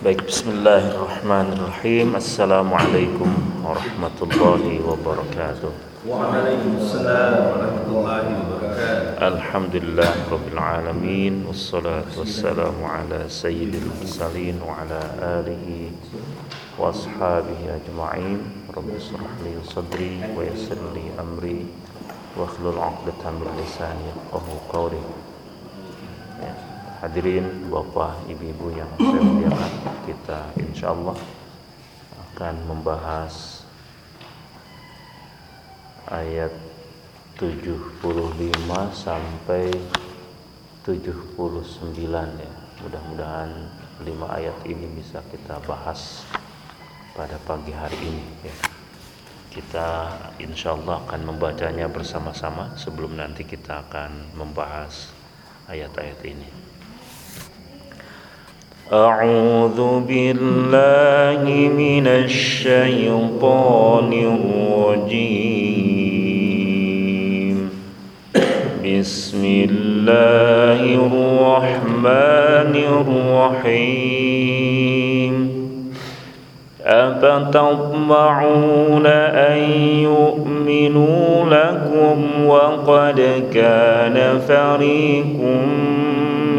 Baik, bismillahirrahmanirrahim. Assalamualaikum warahmatullahi wabarakatuh. Waalaikumsalam warahmatullahi wabarakatuh. Alhamdulillah rabbil alamin wassalatu wassalamu ala sayyidil mursalin wa ala alihi wa ashabihi ajma'in. Rabbi israh li sadri wa yassir li amri wa hlul 'uqdatam min lisani yafqahu qawli. Ya, hadirin bapak ibu-ibu yang saya muliakan, kita insyaallah akan membahas ayat 75 sampai 79 ya. Mudah-mudahan lima ayat ini bisa kita bahas pada pagi hari ini ya. Kita insya Allah akan membacanya bersama-sama sebelum nanti kita akan membahas ayat-ayat ini. أعوذ بالله من الشيطان الرجيم. بسم الله الرحمن الرحيم. أفتطمعون أن يؤمنوا لكم وقد كان فريق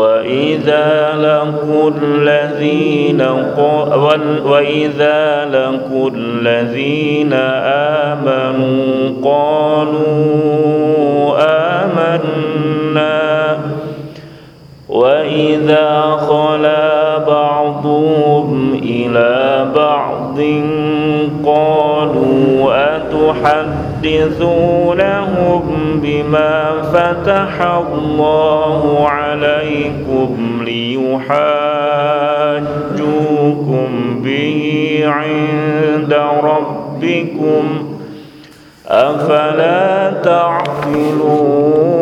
وإذا لقوا الذين وإذا لقوا الذين آمنوا قالوا آمنا. وإذا خلا بعضهم إلى بعض قالوا أتحدثونهم بما فتح الله عليكم ليحاجوكم به عند ربكم. أفلا تعقلون؟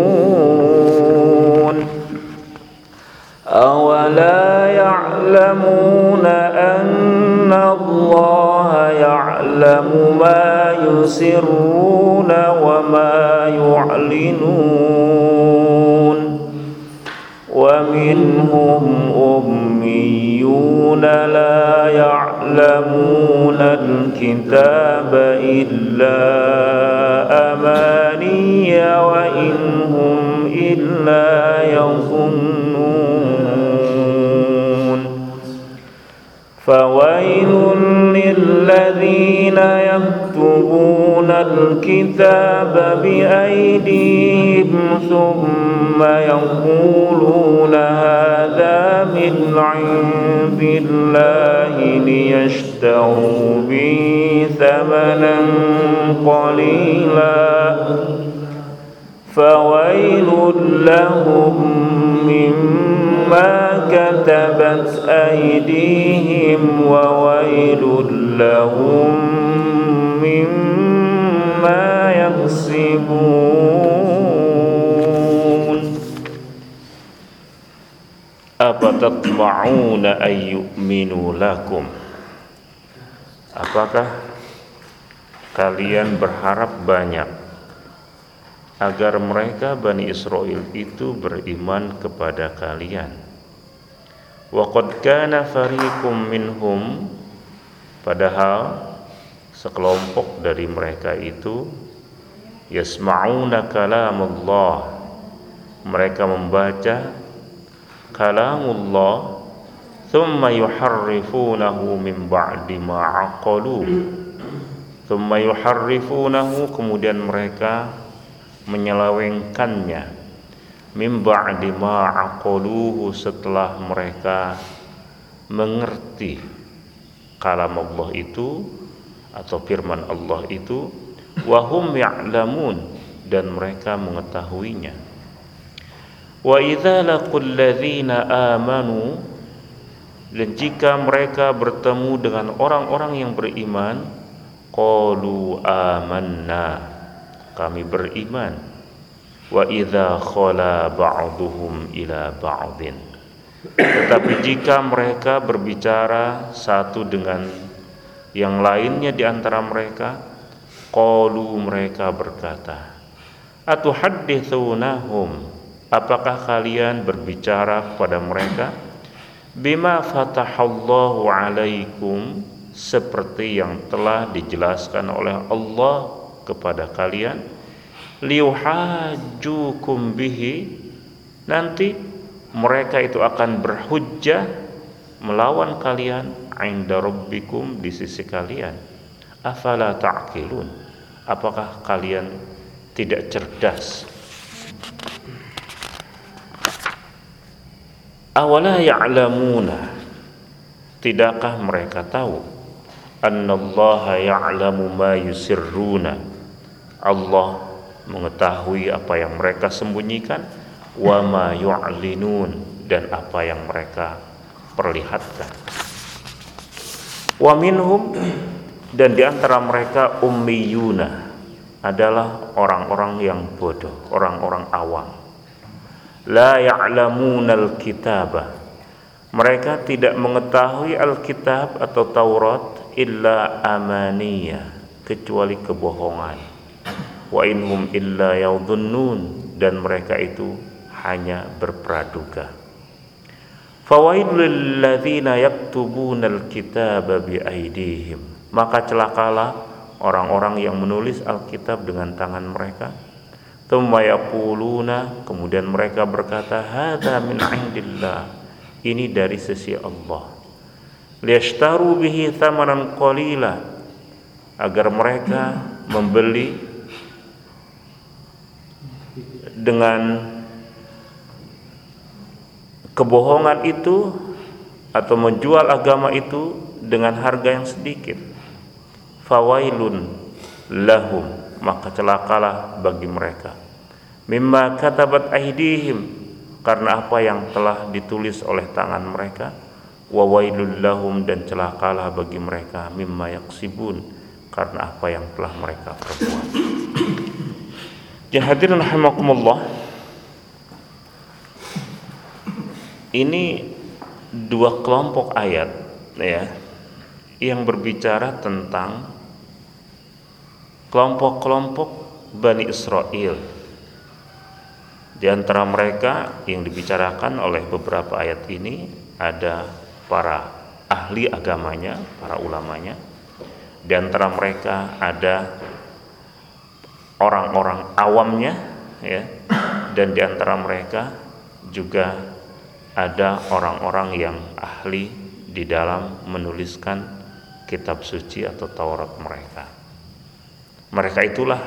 أيديهم وويل لهم مما يكسبون أفتطمعون أن يؤمنوا لكم Apakah kalian berharap banyak agar mereka Bani Israel itu beriman kepada kalian. Wa qad kana fariqum minhum padahal sekelompok dari mereka itu yasma'una kalamullah. Mereka membaca kalamullah thumma yuharrifunahu min ba'di ma aqalu. Thumma yuharrifunahu kemudian mereka menyelewengkannya mim ba'di ma aqaluhu setelah mereka mengerti kalam Allah itu atau firman Allah itu wahum ya'lamun dan mereka mengetahuinya. Wa idza laqul ladzina amanu dan jika mereka bertemu dengan orang-orang yang beriman qalu amanna kami beriman wa idza khala ba'duhum ila ba'din. Tetapi jika mereka berbicara satu dengan yang lainnya di antara mereka qalu mereka berkata atuhaddithunahum apakah kalian berbicara kepada mereka? Bima fatahallahu alaikum? Seperti yang telah dijelaskan oleh Allah kepada kalian liuhajukum bihi nanti mereka itu akan berhujjah melawan kalian inda rabbikum di sisi kalian. Afala ta'qilun? Apakah kalian tidak cerdas? Awala ya'lamuna? Tidakkah mereka tahu annallaha ya'lamu ma yusirruna? Allah mengetahui apa yang mereka sembunyikan wa ma yu'linun dan apa yang mereka perlihatkan wa minhum dan di antara mereka ummiyuna adalah orang-orang yang bodoh, orang-orang awam. La ya'lamuna al-kitaba. Mereka tidak mengetahui Alkitab atau Taurat illa amaniya, kecuali kebohongan wa inhum illa yaudhunnun dan mereka itu hanya berpraduga. Fawailul ladzina yaktubuna alkitaba biaidihim maka celakalah orang-orang yang menulis Alkitab dengan tangan mereka. Thumma yaquluna. Kemudian mereka berkata hadza min indillah. Ini dari sisi Allah. Liyashtaru bihi thamanan qalila. Agar mereka membeli dengan kebohongan itu atau menjual agama itu dengan harga yang sedikit. Fawailun lahum maka celakalah bagi mereka. Mimma katabat aidihim karena apa yang telah ditulis oleh tangan mereka. Wawailul lahum dan celakalah bagi mereka. Mimma yaksibun karena apa yang telah mereka perbuat Ya hadirin rahimakumullah. Ini dua kelompok ayat ya yang berbicara tentang kelompok-kelompok Bani Israel. Di antara mereka yang dibicarakan oleh beberapa ayat ini ada para ahli agamanya, para ulamanya. Di antara mereka ada orang-orang awamnya ya dan di antara mereka juga ada orang-orang yang ahli di dalam menuliskan kitab suci atau Taurat mereka. Mereka itulah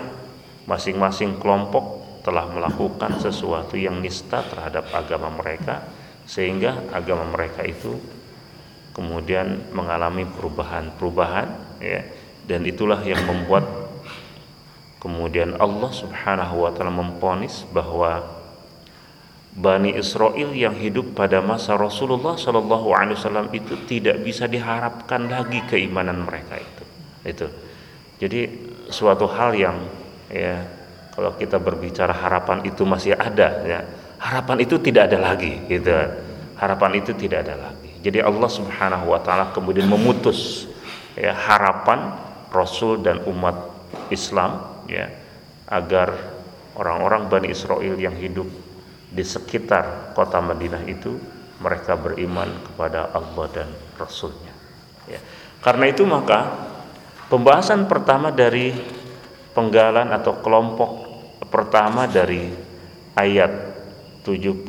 masing-masing kelompok telah melakukan sesuatu yang nista terhadap agama mereka sehingga agama mereka itu kemudian mengalami perubahan-perubahan ya dan itulah yang membuat Kemudian Allah Subhanahu wa taala memponis bahwa Bani Israel yang hidup pada masa Rasulullah Wasallam itu tidak bisa diharapkan lagi keimanan mereka itu. Itu. Jadi suatu hal yang ya kalau kita berbicara harapan itu masih ada ya harapan itu tidak ada lagi gitu harapan itu tidak ada lagi jadi Allah Subhanahu wa taala kemudian memutus ya harapan Rasul dan umat Islam ya agar orang-orang Bani Israel yang hidup di sekitar kota Madinah itu mereka beriman kepada Allah dan Rasulnya ya. karena itu maka pembahasan pertama dari penggalan atau kelompok pertama dari ayat 75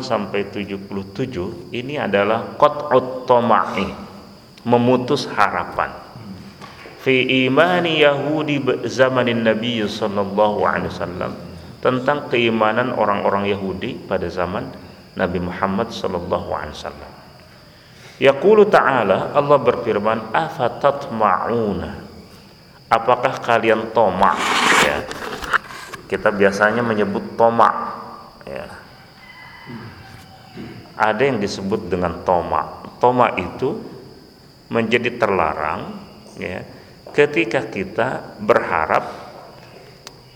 sampai 77 ini adalah qat'ut tama'i memutus harapan fi imani Yahudi zamanin Nabi sallallahu alaihi wasallam tentang keimanan orang-orang Yahudi pada zaman Nabi Muhammad sallallahu alaihi wasallam. Yaqulu ta'ala Allah berfirman afatatma'una Apakah kalian tomak ya. Kita biasanya menyebut tomak ya. Ada yang disebut dengan tomak Tomak itu menjadi terlarang ya ketika kita berharap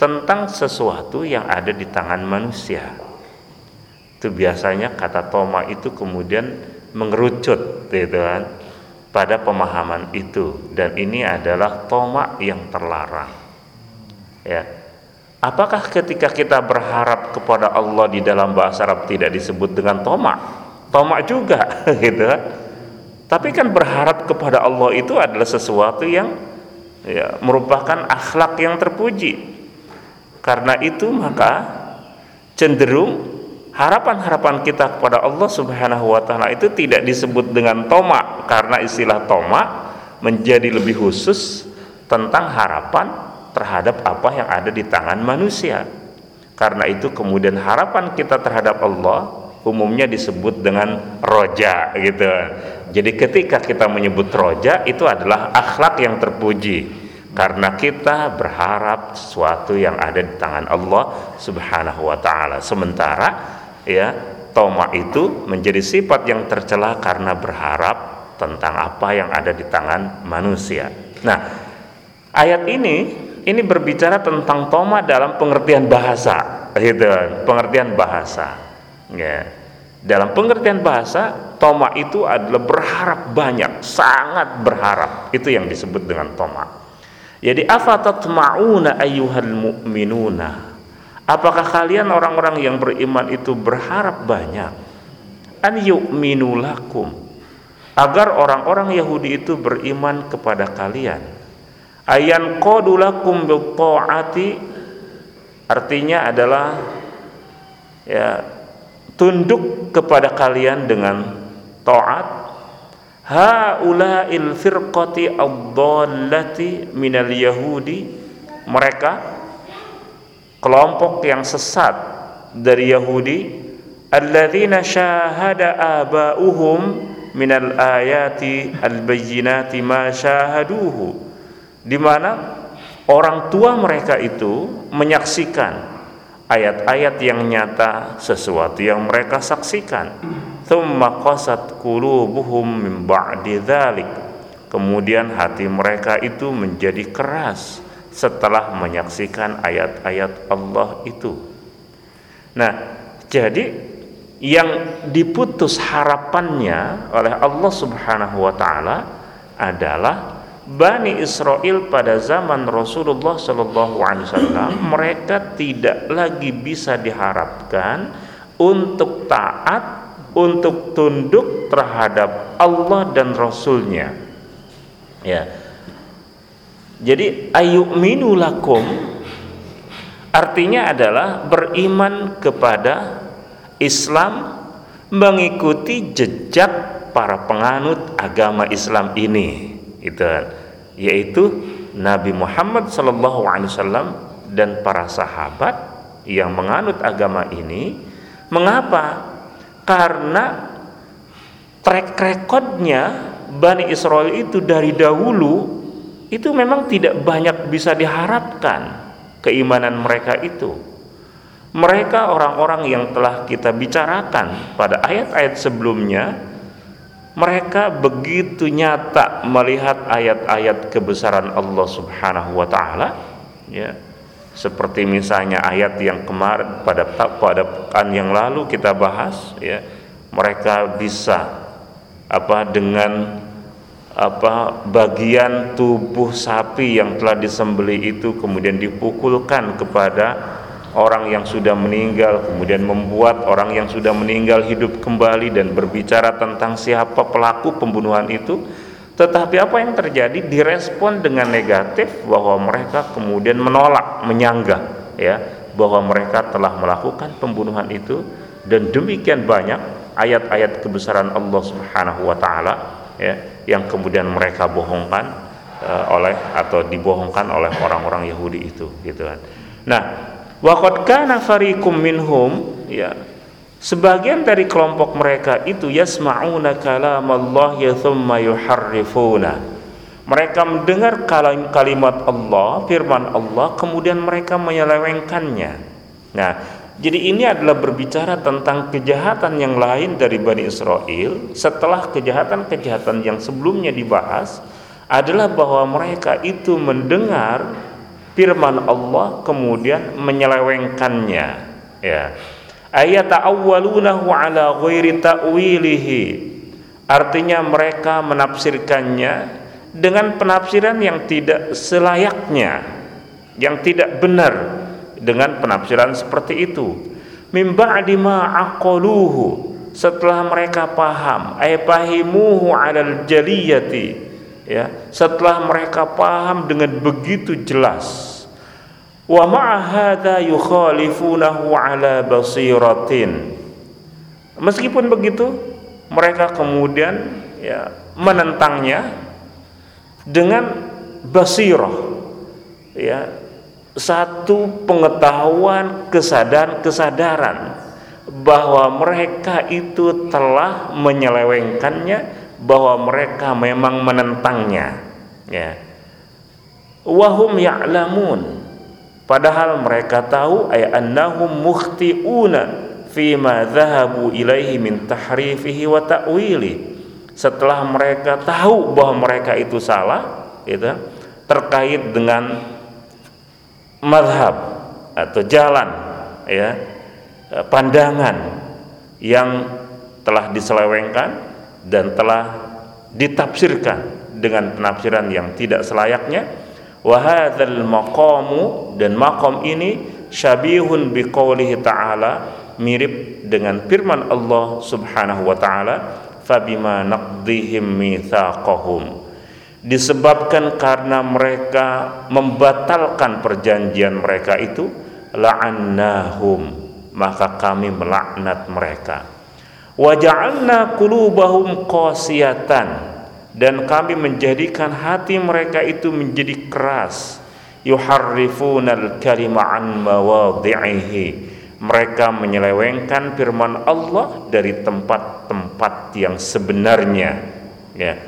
tentang sesuatu yang ada di tangan manusia. Itu biasanya kata toma itu kemudian mengerucut gitu kan pada pemahaman itu dan ini adalah toma yang terlarang. Ya. Apakah ketika kita berharap kepada Allah di dalam bahasa Arab tidak disebut dengan toma? Toma juga gitu kan. Tapi kan berharap kepada Allah itu adalah sesuatu yang ya, merupakan akhlak yang terpuji karena itu maka cenderung harapan-harapan kita kepada Allah Subhanahu wa taala itu tidak disebut dengan toma karena istilah toma menjadi lebih khusus tentang harapan terhadap apa yang ada di tangan manusia. Karena itu kemudian harapan kita terhadap Allah umumnya disebut dengan roja gitu. Jadi ketika kita menyebut roja itu adalah akhlak yang terpuji karena kita berharap sesuatu yang ada di tangan Allah Subhanahu wa taala. Sementara ya, toma itu menjadi sifat yang tercela karena berharap tentang apa yang ada di tangan manusia. Nah, ayat ini ini berbicara tentang toma dalam pengertian bahasa, gitu, pengertian bahasa. Ya. Dalam pengertian bahasa, toma itu adalah berharap banyak, sangat berharap. Itu yang disebut dengan toma. Jadi afatatma'una ayyuhal mu'minuna Apakah kalian orang-orang yang beriman itu berharap banyak an yu'minu lakum agar orang-orang Yahudi itu beriman kepada kalian ayan qadulakum ta'ati artinya adalah ya tunduk kepada kalian dengan taat. Haula'il firqati ad-dallati minal yahudi. Mereka kelompok yang sesat dari Yahudi alladzina syahada aba'uhum minal ayati al-bayyinati ma syahaduhu. Di mana orang tua mereka itu menyaksikan ayat-ayat yang nyata sesuatu yang mereka saksikan. Thumma qasat qulubuhum min ba'di dzalik kemudian hati mereka itu menjadi keras setelah menyaksikan ayat-ayat Allah itu. Nah jadi yang diputus harapannya oleh Allah Subhanahu wa taala adalah Bani Israel pada zaman Rasulullah Shallallahu Alaihi Wasallam mereka tidak lagi bisa diharapkan untuk taat untuk tunduk terhadap Allah dan Rasulnya. Ya. Jadi ayu'minu lakum artinya adalah beriman kepada Islam mengikuti jejak para penganut agama Islam ini itu yaitu Nabi Muhammad Wasallam dan para sahabat yang menganut agama ini. Mengapa? Karena track recordnya Bani Israel itu dari dahulu itu memang tidak banyak bisa diharapkan keimanan mereka itu. Mereka orang-orang yang telah kita bicarakan pada ayat-ayat sebelumnya mereka begitu nyata melihat ayat-ayat kebesaran Allah Subhanahu wa taala ya. Seperti misalnya ayat yang kemarin pada pada pekan yang lalu kita bahas ya. Mereka bisa apa dengan apa bagian tubuh sapi yang telah disembeli itu kemudian dipukulkan kepada orang yang sudah meninggal kemudian membuat orang yang sudah meninggal hidup kembali dan berbicara tentang siapa pelaku pembunuhan itu. Tetapi apa yang terjadi? Direspon dengan negatif bahwa mereka kemudian menolak, menyanggah ya bahwa mereka telah melakukan pembunuhan itu. Dan demikian banyak ayat-ayat kebesaran Allah Subhanahu wa taala ya yang kemudian mereka bohongkan uh, oleh atau dibohongkan oleh orang-orang Yahudi itu gitu kan. Nah, waqad kana fariqum minhum ya Sebagian dari kelompok mereka itu yasma'una kalam ya thumma yuharrifuna. Mereka mendengar kalimat Allah, firman Allah, kemudian mereka menyelewengkannya. Nah, jadi ini adalah berbicara tentang kejahatan yang lain dari Bani Israel setelah kejahatan-kejahatan yang sebelumnya dibahas adalah bahwa mereka itu mendengar firman Allah kemudian menyelewengkannya. Ya. Ayat awwalunahu ala ghairi ta'wilihi. Artinya mereka menafsirkannya dengan penafsiran yang tidak selayaknya yang tidak benar dengan penafsiran seperti itu. Mim ba'di setelah mereka paham ay fahimuhu 'alal jaliyati ya setelah mereka paham dengan begitu jelas wa ma'a hadza yukhalifunahu 'ala basiratin. Meskipun begitu mereka kemudian ya menentangnya dengan basirah ya satu pengetahuan kesadaran-kesadaran bahwa mereka itu telah menyelewengkannya bahwa mereka memang menentangnya ya. Wahum ya'lamun. Padahal mereka tahu ay annahum mukhti'una ma dhahabu ilaihi min tahrifihi wa ta'wili. Setelah mereka tahu bahwa mereka itu salah gitu terkait dengan madhab atau jalan ya Eh, pandangan yang telah diselewengkan dan telah ditafsirkan dengan penafsiran yang tidak selayaknya. Wa hadzal maqamu dan maqam ini syabihun biqaulihi ta'ala mirip dengan firman Allah Subhanahu wa taala fabima naqdihim mitsaqahum. Disebabkan karena mereka membatalkan perjanjian mereka itu la'annahum maka kami melaknat mereka wa ja'alna qulubahum qasiyatan. Dan kami menjadikan hati mereka itu menjadi keras. Yuharrifunal kalima an mawadhi'ihi mereka menyelewengkan firman Allah dari tempat-tempat yang sebenarnya. Ya.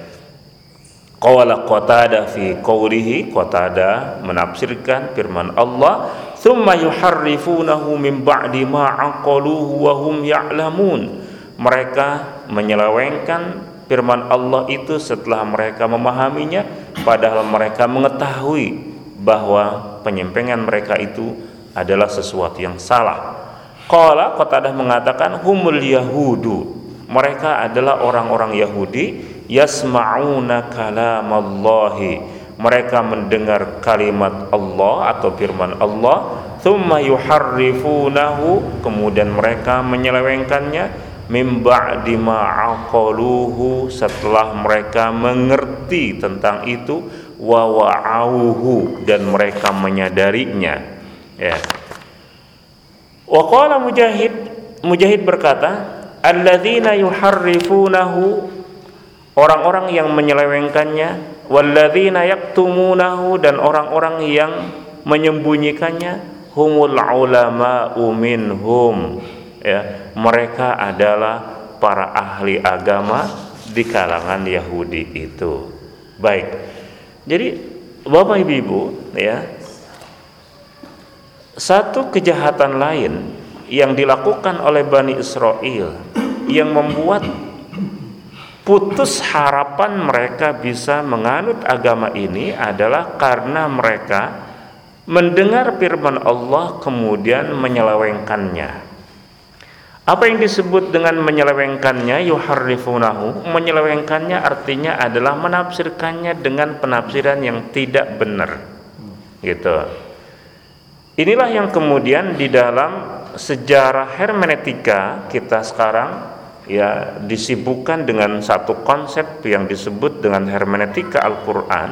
Qala Qatada fi qawlihi. Qatada menafsirkan firman Allah. Thumma yuharrifunahu min ba'di ma aqaluhu wa hum ya'lamun mereka menyelewengkan firman Allah itu setelah mereka memahaminya padahal mereka mengetahui bahwa penyempengan mereka itu adalah sesuatu yang salah. Qala Qatadah mengatakan humul yahudu. Mereka adalah orang-orang Yahudi yasma'una kalamallahi. Mereka mendengar kalimat Allah atau firman Allah thumma yuharrifunahu. Kemudian mereka menyelewengkannya mim ba'di aqaluhu setelah mereka mengerti tentang itu wa wa'auhu dan mereka menyadarinya. Ya. Wa qala mujahid mujahid berkata alladzina yuharrifunahu orang-orang yang menyelewengkannya walladzina yaktumunahu dan orang-orang yang menyembunyikannya humul ulama'u minhum ya mereka adalah para ahli agama di kalangan Yahudi itu baik jadi Bapak Ibu ya satu kejahatan lain yang dilakukan oleh Bani Israel yang membuat putus harapan mereka bisa menganut agama ini adalah karena mereka mendengar firman Allah kemudian menyelewengkannya. Apa yang disebut dengan menyelewengkannya yuharrifunahu, menyelewengkannya artinya adalah menafsirkannya dengan penafsiran yang tidak benar. Gitu. Inilah yang kemudian di dalam sejarah hermeneutika kita sekarang ya disibukkan dengan satu konsep yang disebut dengan hermeneutika Al-Qur'an.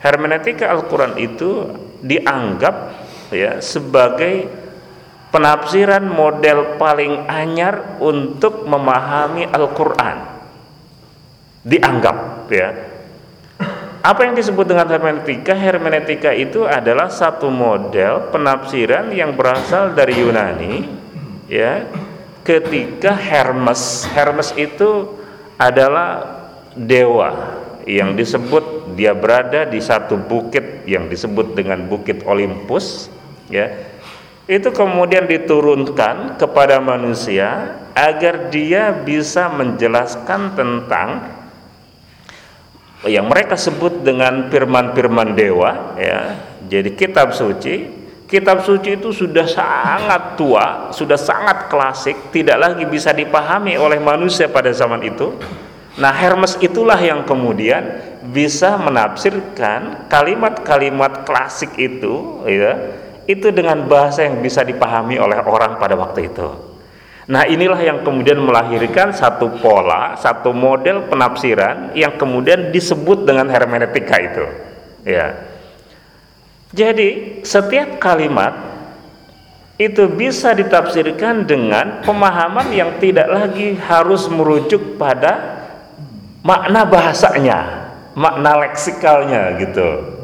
Hermeneutika Al-Qur'an itu dianggap ya sebagai penafsiran model paling anyar untuk memahami Al-Qur'an. Dianggap ya. Apa yang disebut dengan hermeneutika? Hermeneutika itu adalah satu model penafsiran yang berasal dari Yunani ya ketika Hermes Hermes itu adalah dewa yang disebut dia berada di satu bukit yang disebut dengan bukit Olympus ya itu kemudian diturunkan kepada manusia agar dia bisa menjelaskan tentang yang mereka sebut dengan firman-firman dewa ya. Jadi kitab suci. Kitab suci itu sudah sangat tua sudah sangat klasik tidak lagi bisa dipahami oleh manusia pada zaman itu. Nah Hermes itulah yang kemudian bisa menafsirkan kalimat-kalimat klasik itu ya itu dengan bahasa yang bisa dipahami oleh orang pada waktu itu Nah inilah yang kemudian melahirkan satu pola, satu model penafsiran yang kemudian disebut dengan hermeneutika itu. Ya. Jadi setiap kalimat itu bisa ditafsirkan dengan pemahaman yang tidak lagi harus merujuk pada makna bahasanya, makna leksikalnya gitu.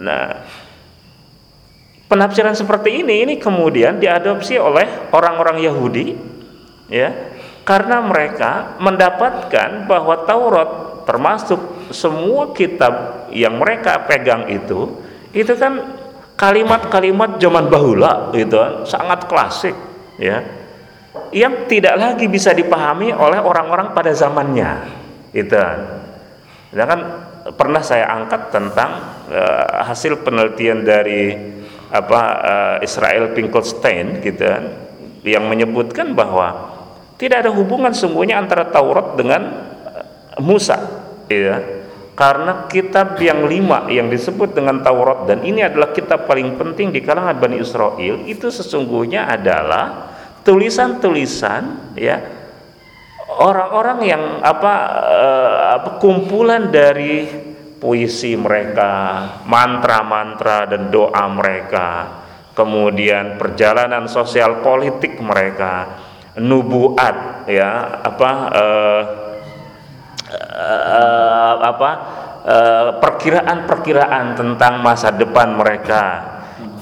Nah, penafsiran seperti ini ini kemudian diadopsi oleh orang-orang Yahudi ya. Karena mereka mendapatkan bahwa Taurat termasuk semua kitab yang mereka pegang itu itu kan kalimat-kalimat zaman bahula gitu sangat klasik ya. Yang tidak lagi bisa dipahami oleh orang-orang pada zamannya itu kan pernah saya angkat tentang uh, hasil penelitian dari apa uh, Israel Finkelstein gitu kan, yang menyebutkan bahwa tidak ada hubungan sungguhnya antara Taurat dengan uh, Musa ya karena kitab yang lima yang disebut dengan Taurat dan ini adalah kitab paling penting di kalangan Bani Israel itu sesungguhnya adalah tulisan-tulisan ya orang-orang yang apa, uh, apa kumpulan dari puisi mereka, mantra-mantra dan doa mereka, kemudian perjalanan sosial politik mereka, nubuat ya, apa uh, uh, apa perkiraan-perkiraan uh, tentang masa depan mereka.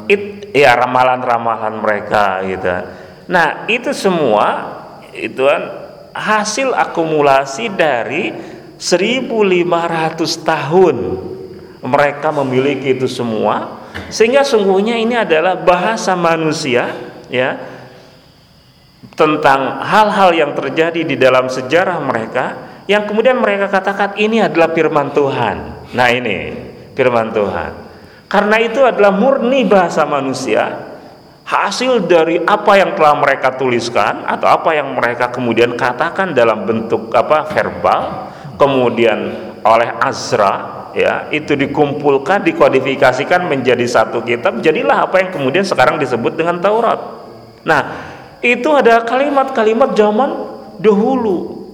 It, ya ramalan-ramalan mereka gitu. Nah, itu semua itu kan hasil akumulasi dari 1500 tahun mereka memiliki itu semua sehingga sungguhnya ini adalah bahasa manusia ya tentang hal-hal yang terjadi di dalam sejarah mereka yang kemudian mereka katakan ini adalah firman Tuhan. Nah, ini firman Tuhan. Karena itu adalah murni bahasa manusia hasil dari apa yang telah mereka tuliskan atau apa yang mereka kemudian katakan dalam bentuk apa verbal kemudian oleh Azra ya itu dikumpulkan dikodifikasikan menjadi satu kitab jadilah apa yang kemudian sekarang disebut dengan Taurat. Nah itu ada kalimat-kalimat zaman dahulu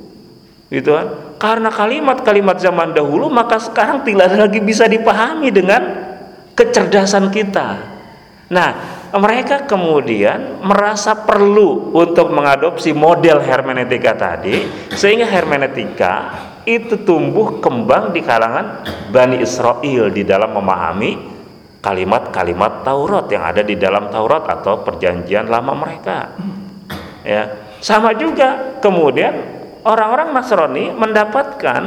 gitu kan? Karena kalimat-kalimat zaman dahulu maka sekarang tidak lagi bisa dipahami dengan kecerdasan kita. Nah mereka kemudian merasa perlu untuk mengadopsi model hermeneutika tadi sehingga hermeneutika itu tumbuh kembang di kalangan Bani Israel di dalam memahami kalimat-kalimat Taurat yang ada di dalam Taurat atau perjanjian lama mereka. Ya, sama juga kemudian orang-orang Nasrani mendapatkan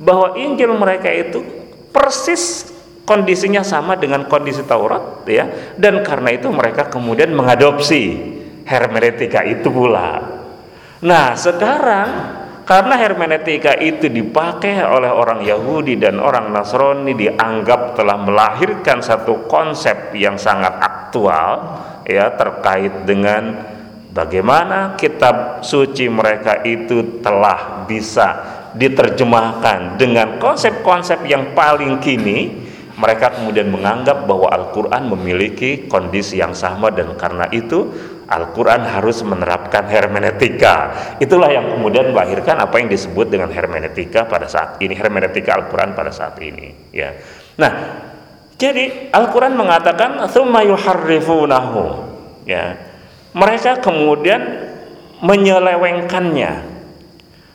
bahwa Injil mereka itu persis kondisinya sama dengan kondisi Taurat ya dan karena itu mereka kemudian mengadopsi hermeneutika itu pula. Nah, sekarang karena hermeneutika itu dipakai oleh orang Yahudi dan orang Nasrani dianggap telah melahirkan satu konsep yang sangat aktual ya terkait dengan bagaimana kitab suci mereka itu telah bisa diterjemahkan dengan konsep-konsep yang paling kini. Mereka kemudian menganggap bahwa Al-Quran memiliki kondisi yang sama dan karena itu Al-Quran harus menerapkan hermeneutika. Itulah yang kemudian melahirkan apa yang disebut dengan hermeneutika pada saat ini, hermeneutika Al-Quran pada saat ini. Ya. Nah, jadi Al-Quran mengatakan "Tsumma Ya. Mereka kemudian menyelewengkannya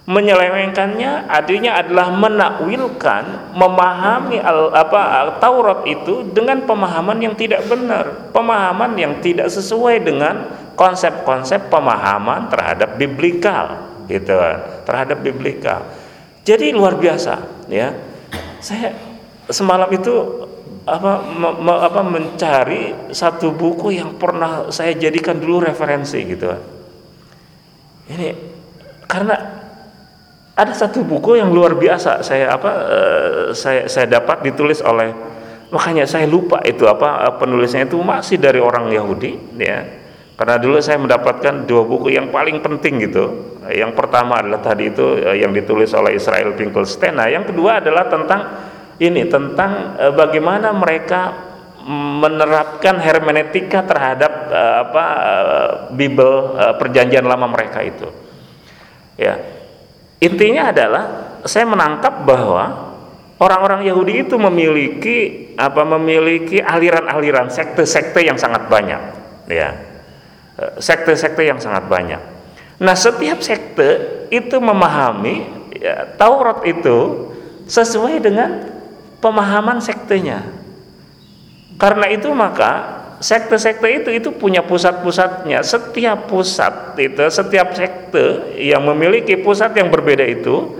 menyelewengkannya artinya adalah menakwilkan memahami al, apa Taurat itu dengan pemahaman yang tidak benar pemahaman yang tidak sesuai dengan konsep-konsep pemahaman terhadap biblikal gitu terhadap biblikal. Jadi luar biasa ya. Saya semalam itu apa me, me, apa mencari satu buku yang pernah saya jadikan dulu referensi gitu ini karena ada satu buku yang luar biasa saya apa uh, saya saya dapat ditulis oleh makanya saya lupa itu apa penulisnya itu masih dari orang Yahudi ya karena dulu saya mendapatkan dua buku yang paling penting gitu yang pertama adalah tadi itu uh, yang ditulis oleh Israel Finkelstein nah yang kedua adalah tentang ini tentang bagaimana mereka menerapkan hermeneutika terhadap apa Bible perjanjian lama mereka itu. Ya. Intinya adalah saya menangkap bahwa orang-orang Yahudi itu memiliki apa memiliki aliran-aliran sekte-sekte yang sangat banyak, ya. Sekte-sekte yang sangat banyak. Nah, setiap sekte itu memahami ya, Taurat itu sesuai dengan pemahaman sektenya karena itu maka sekte-sekte itu itu punya pusat-pusatnya. Setiap pusat itu, setiap sekte yang memiliki pusat yang berbeda itu,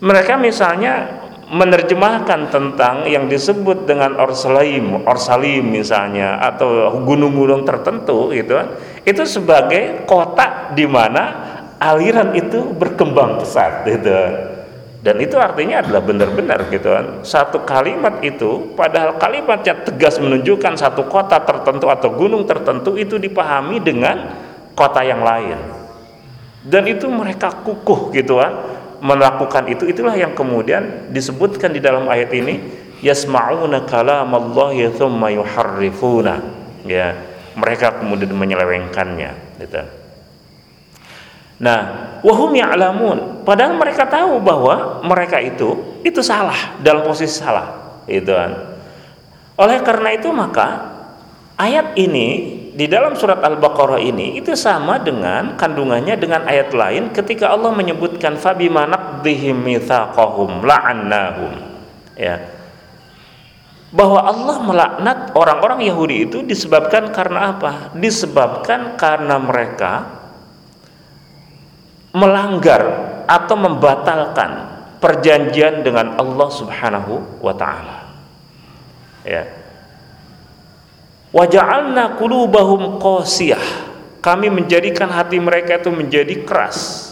mereka misalnya menerjemahkan tentang yang disebut dengan Orsalim, Orsalim misalnya atau gunung-gunung tertentu gitu itu sebagai kota di mana aliran itu berkembang pesat gitu dan itu artinya adalah benar-benar gitu kan. Satu kalimat itu padahal kalimatnya tegas menunjukkan satu kota tertentu atau gunung tertentu itu dipahami dengan kota yang lain. Dan itu mereka kukuh gitu kan melakukan itu. Itulah yang kemudian disebutkan di dalam ayat ini yasma'una kalamallahi thumma yuharrifuna. Ya mereka kemudian menyelewengkannya gitu Nah, wahum ya'lamun. Padahal mereka tahu bahwa mereka itu itu salah dalam posisi salah, itu kan. Oleh karena itu maka ayat ini di dalam surat Al-Baqarah ini itu sama dengan kandungannya dengan ayat lain ketika Allah menyebutkan fabima naqdihim mitsaqahum la'annahum. Ya. Bahwa Allah melaknat orang-orang Yahudi itu disebabkan karena apa? Disebabkan karena mereka melanggar atau membatalkan perjanjian dengan Allah Subhanahu wa taala. Ya. Waja'alna qulubahum qasiyah. Kami menjadikan hati mereka itu menjadi keras.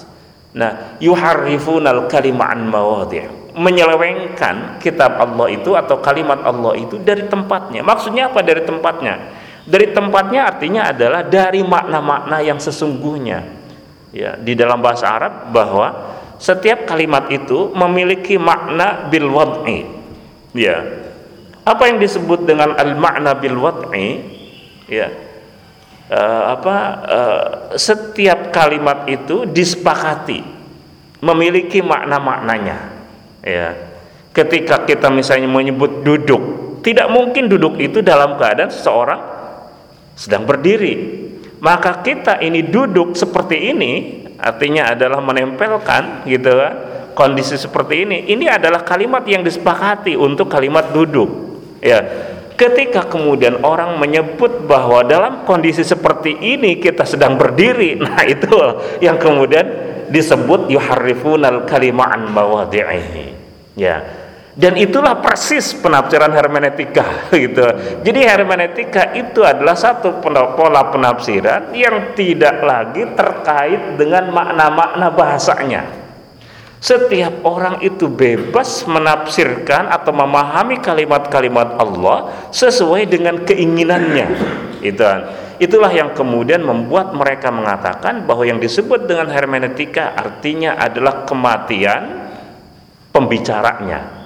Nah, yuharrifunal kalima an mawadhi'. Menyelewengkan kitab Allah itu atau kalimat Allah itu dari tempatnya. Maksudnya apa dari tempatnya? Dari tempatnya artinya adalah dari makna-makna yang sesungguhnya ya di dalam bahasa Arab bahwa setiap kalimat itu memiliki makna bil wad'i. Ya. Apa yang disebut dengan al makna bil wad'i? Ya. Uh, apa uh, setiap kalimat itu disepakati memiliki makna-maknanya. Ya. Ketika kita misalnya menyebut duduk tidak mungkin duduk itu dalam keadaan seseorang sedang berdiri maka kita ini duduk seperti ini artinya adalah menempelkan gitu kan kondisi seperti ini. Ini adalah kalimat yang disepakati untuk kalimat duduk ya. Ketika kemudian orang menyebut bahwa dalam kondisi seperti ini kita sedang berdiri nah itu yang kemudian disebut yuharrifunal kalima'an mawadhi'ihi ya dan itulah persis penafsiran hermeneutika gitu. Jadi hermeneutika itu adalah satu pola penafsiran yang tidak lagi terkait dengan makna-makna bahasanya. Setiap orang itu bebas menafsirkan atau memahami kalimat-kalimat Allah sesuai dengan keinginannya. Itu itulah yang kemudian membuat mereka mengatakan bahwa yang disebut dengan hermeneutika artinya adalah kematian pembicaranya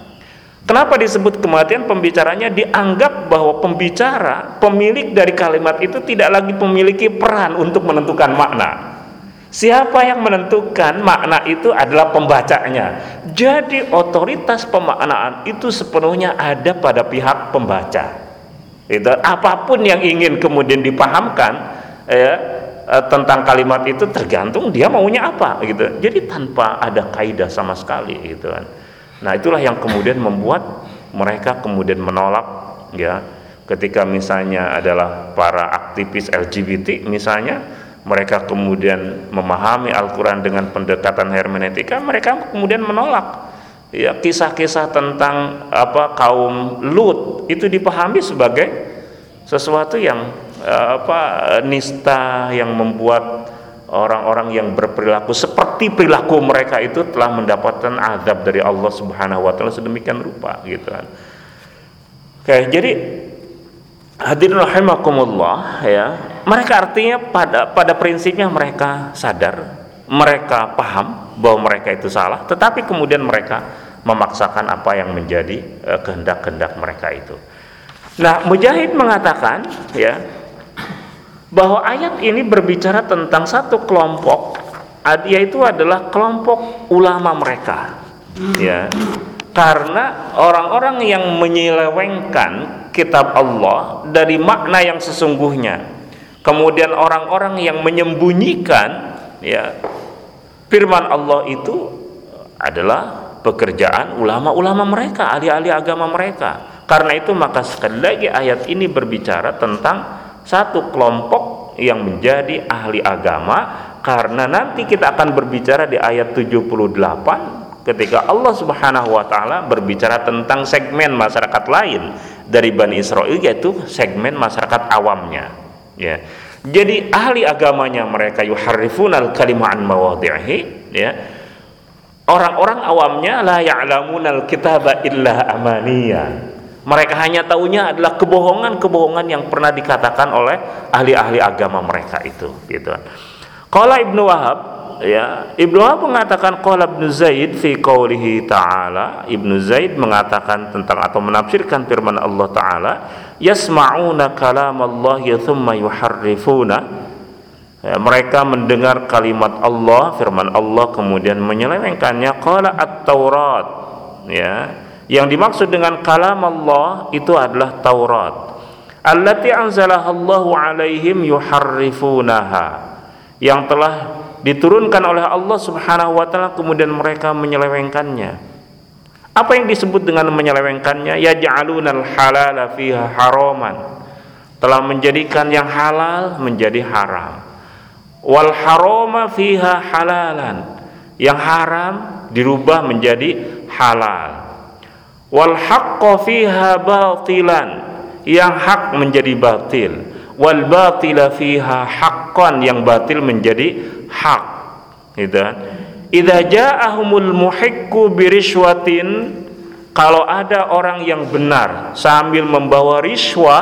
Kenapa disebut kematian pembicaranya dianggap bahwa pembicara, pemilik dari kalimat itu tidak lagi memiliki peran untuk menentukan makna. Siapa yang menentukan makna itu adalah pembacanya. Jadi otoritas pemaknaan itu sepenuhnya ada pada pihak pembaca. Itu apa pun yang ingin kemudian dipahamkan ya eh, tentang kalimat itu tergantung dia maunya apa gitu. Jadi tanpa ada kaidah sama sekali gitu kan. Nah, itulah yang kemudian membuat mereka kemudian menolak ya. Ketika misalnya adalah para aktivis LGBT misalnya mereka kemudian memahami Al-Qur'an dengan pendekatan hermeneutika, mereka kemudian menolak. Ya kisah-kisah tentang apa kaum Lut itu dipahami sebagai sesuatu yang eh, apa nista yang membuat orang-orang yang berperilaku seperti perilaku mereka itu telah mendapatkan azab dari Allah Subhanahu wa taala sedemikian rupa gitu kan. Oke, jadi hadirin rahimakumullah ya. Mereka artinya pada pada prinsipnya mereka sadar, mereka paham bahwa mereka itu salah, tetapi kemudian mereka memaksakan apa yang menjadi uh, kehendak-kehendak mereka itu. Nah, Mujahid mengatakan ya bahwa ayat ini berbicara tentang satu kelompok yaitu adalah kelompok ulama mereka. Ya. Karena orang-orang yang menyelewengkan kitab Allah dari makna yang sesungguhnya kemudian orang-orang yang menyembunyikan ya firman Allah itu adalah pekerjaan ulama-ulama mereka ahli-ahli agama mereka. Karena itu maka sekali lagi ayat ini berbicara tentang satu kelompok yang menjadi ahli agama karena nanti kita akan berbicara di ayat 78 ketika Allah Subhanahu wa taala berbicara tentang segmen masyarakat lain dari Bani Israel yaitu segmen masyarakat awamnya ya. Jadi ahli agamanya mereka yuharrifunal kalimah an mawadhi'i ya. Orang-orang awamnya la ya'lamunal kitaba illa amaniya mereka hanya tahunya adalah kebohongan-kebohongan yang pernah dikatakan oleh ahli-ahli agama mereka itu gitu. Qala Ibnu Wahab ya Ibnu Wahab mengatakan qala Ibnu Zaid fi qaulihi ta'ala Ibnu Zaid mengatakan tentang atau menafsirkan firman Allah taala yasma'una kalam Allah thumma yuharrifuna. Ya, mereka mendengar kalimat Allah firman Allah kemudian menyelewengkannya. Qala at-taurat ya yang dimaksud dengan kalam Allah itu adalah Taurat. Allati anzalahallahu alaihim yuharrifunaha. Yang telah diturunkan oleh Allah Subhanahu wa taala kemudian mereka menyelewengkannya. Apa yang disebut dengan menyelewengkannya? Ya ja'alunal halala fiha haraman. Telah menjadikan yang halal menjadi haram. Wal harama fiha halalan. Yang haram dirubah menjadi halal wal haqqo fiha batilan. Yang hak menjadi batil. Wal batila fiha haqqan. Yang batil menjadi hak. Gitu kan? Idza ja'ahumul muhiqqu birishwatin kalau ada orang yang benar sambil membawa riswa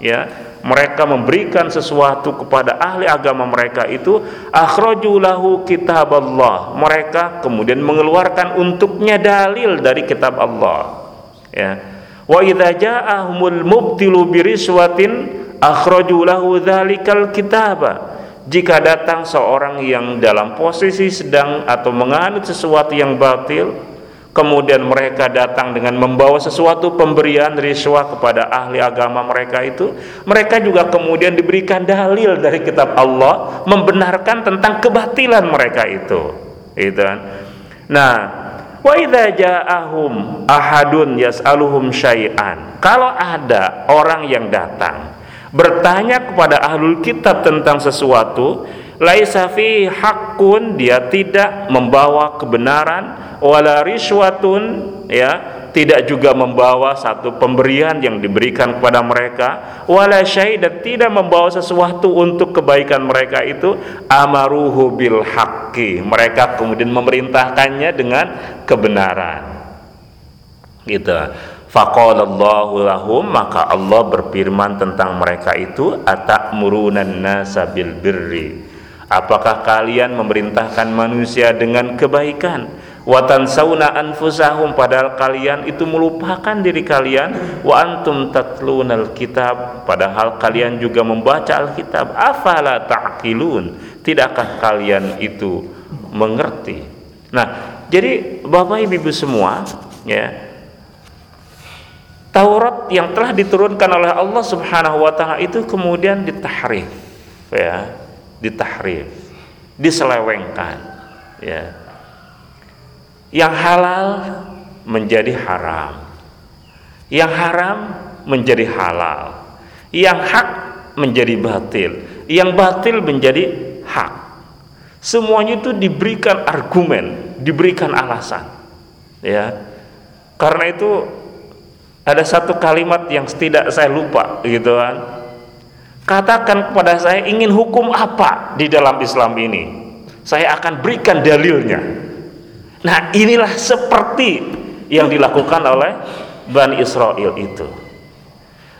ya mereka memberikan sesuatu kepada ahli agama mereka itu akhraju lahu kitab Allah mereka kemudian mengeluarkan untuknya dalil dari kitab Allah. Ya. Wa idza ja'ahumul mubtilu biriswatin akhraju lahu dzalikal kitaba. Jika datang seorang yang dalam posisi sedang atau menganut sesuatu yang batil kemudian mereka datang dengan membawa sesuatu pemberian riswa kepada ahli agama mereka itu. Mereka juga kemudian diberikan dalil dari kitab Allah membenarkan tentang kebatilan mereka itu. Itu kan? Nah wa idza ja'ahum ahadun yas'aluhum syai'an. Kalau ada orang yang datang bertanya kepada ahlul kitab tentang sesuatu laisa fi haqqun dia tidak membawa kebenaran wala riswatun ya tidak juga membawa satu pemberian yang diberikan kepada mereka wala syaidat tidak membawa sesuatu untuk kebaikan mereka itu amaruhu bil haqqi. Mereka kemudian memerintahkannya dengan kebenaran. Gitu. Faqalallahu lahum maka Allah berfirman tentang mereka itu atakmurunan nasa bil birri Apakah kalian memerintahkan manusia dengan kebaikan? Watan sauna anfusahum padahal kalian itu melupakan diri kalian. Wa antum tatlunal kitab padahal kalian juga membaca Alkitab. Afala ta'qilun? Tidakkah kalian itu mengerti? Nah jadi Bapak Ibu semua ya Taurat yang telah diturunkan oleh Allah Subhanahu wa taala itu kemudian ditahrif ya ditahrif, diselewengkan, ya. Yang halal menjadi haram. Yang haram menjadi halal. Yang hak menjadi batil. Yang batil menjadi hak. Semuanya itu diberikan argumen, diberikan alasan. Ya. Karena itu ada satu kalimat yang tidak saya lupa gitu kan Katakan kepada saya ingin hukum apa di dalam Islam ini. Saya akan berikan dalilnya. Nah, inilah seperti yang dilakukan oleh Bani Israel itu.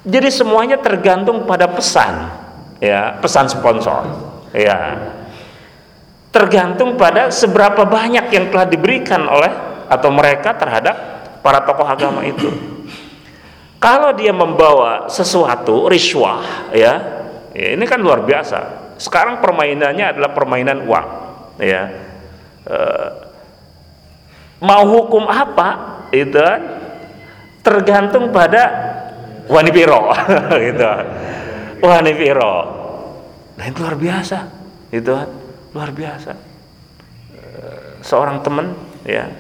Jadi semuanya tergantung pada pesan, ya, pesan sponsor. Ya. Tergantung pada seberapa banyak yang telah diberikan oleh atau mereka terhadap para tokoh agama itu. Kalau dia membawa sesuatu riswah, ya, Ya, ini kan luar biasa. Sekarang permainannya adalah permainan uang. Ya, e, mau hukum apa itu kan tergantung pada wanipiro gitu. Wanipiro. Nah itu luar biasa, itu kan luar biasa. E, seorang teman ya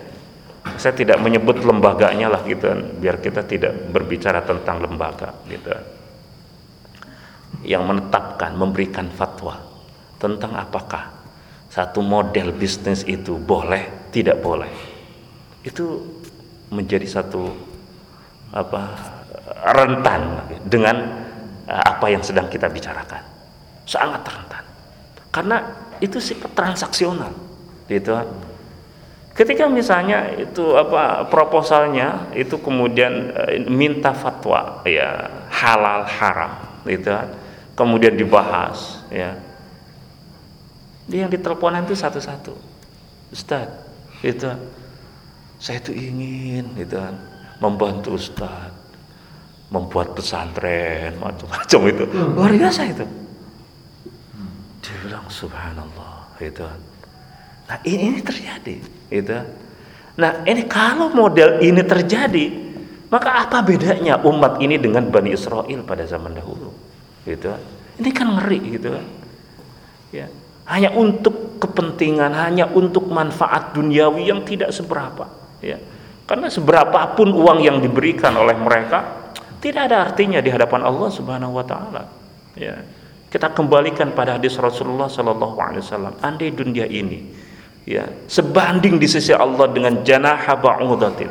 saya tidak menyebut lembaganya lah gitu kan biar kita tidak berbicara tentang lembaga gitu yang menetapkan, memberikan fatwa tentang apakah satu model bisnis itu boleh, tidak boleh. Itu menjadi satu apa rentan dengan eh, apa yang sedang kita bicarakan. Sangat rentan. Karena itu sifat transaksional. Gitu. Ketika misalnya itu apa proposalnya itu kemudian eh, minta fatwa ya halal haram gitu kemudian dibahas ya. Dia yang diteleponan itu satu-satu. Ustaz itu saya itu ingin gitu kan membantu Ustaz membuat pesantren macam-macam itu. Hmm. luar biasa itu. Dia bilang subhanallah itu kan. Nah ini, ini terjadi itu nah ini kalau model ini terjadi maka apa bedanya umat ini dengan Bani Israel pada zaman dahulu gitu. Ini kan ngeri gitu. Ya. Hanya untuk kepentingan hanya untuk manfaat duniawi yang tidak seberapa ya. Karena seberapapun uang yang diberikan oleh mereka tidak ada artinya di hadapan Allah Subhanahu wa taala ya. Kita kembalikan pada hadis Rasulullah sallallahu alaihi wasallam. Andai dunia ini ya sebanding di sisi Allah dengan janaha ba'udatin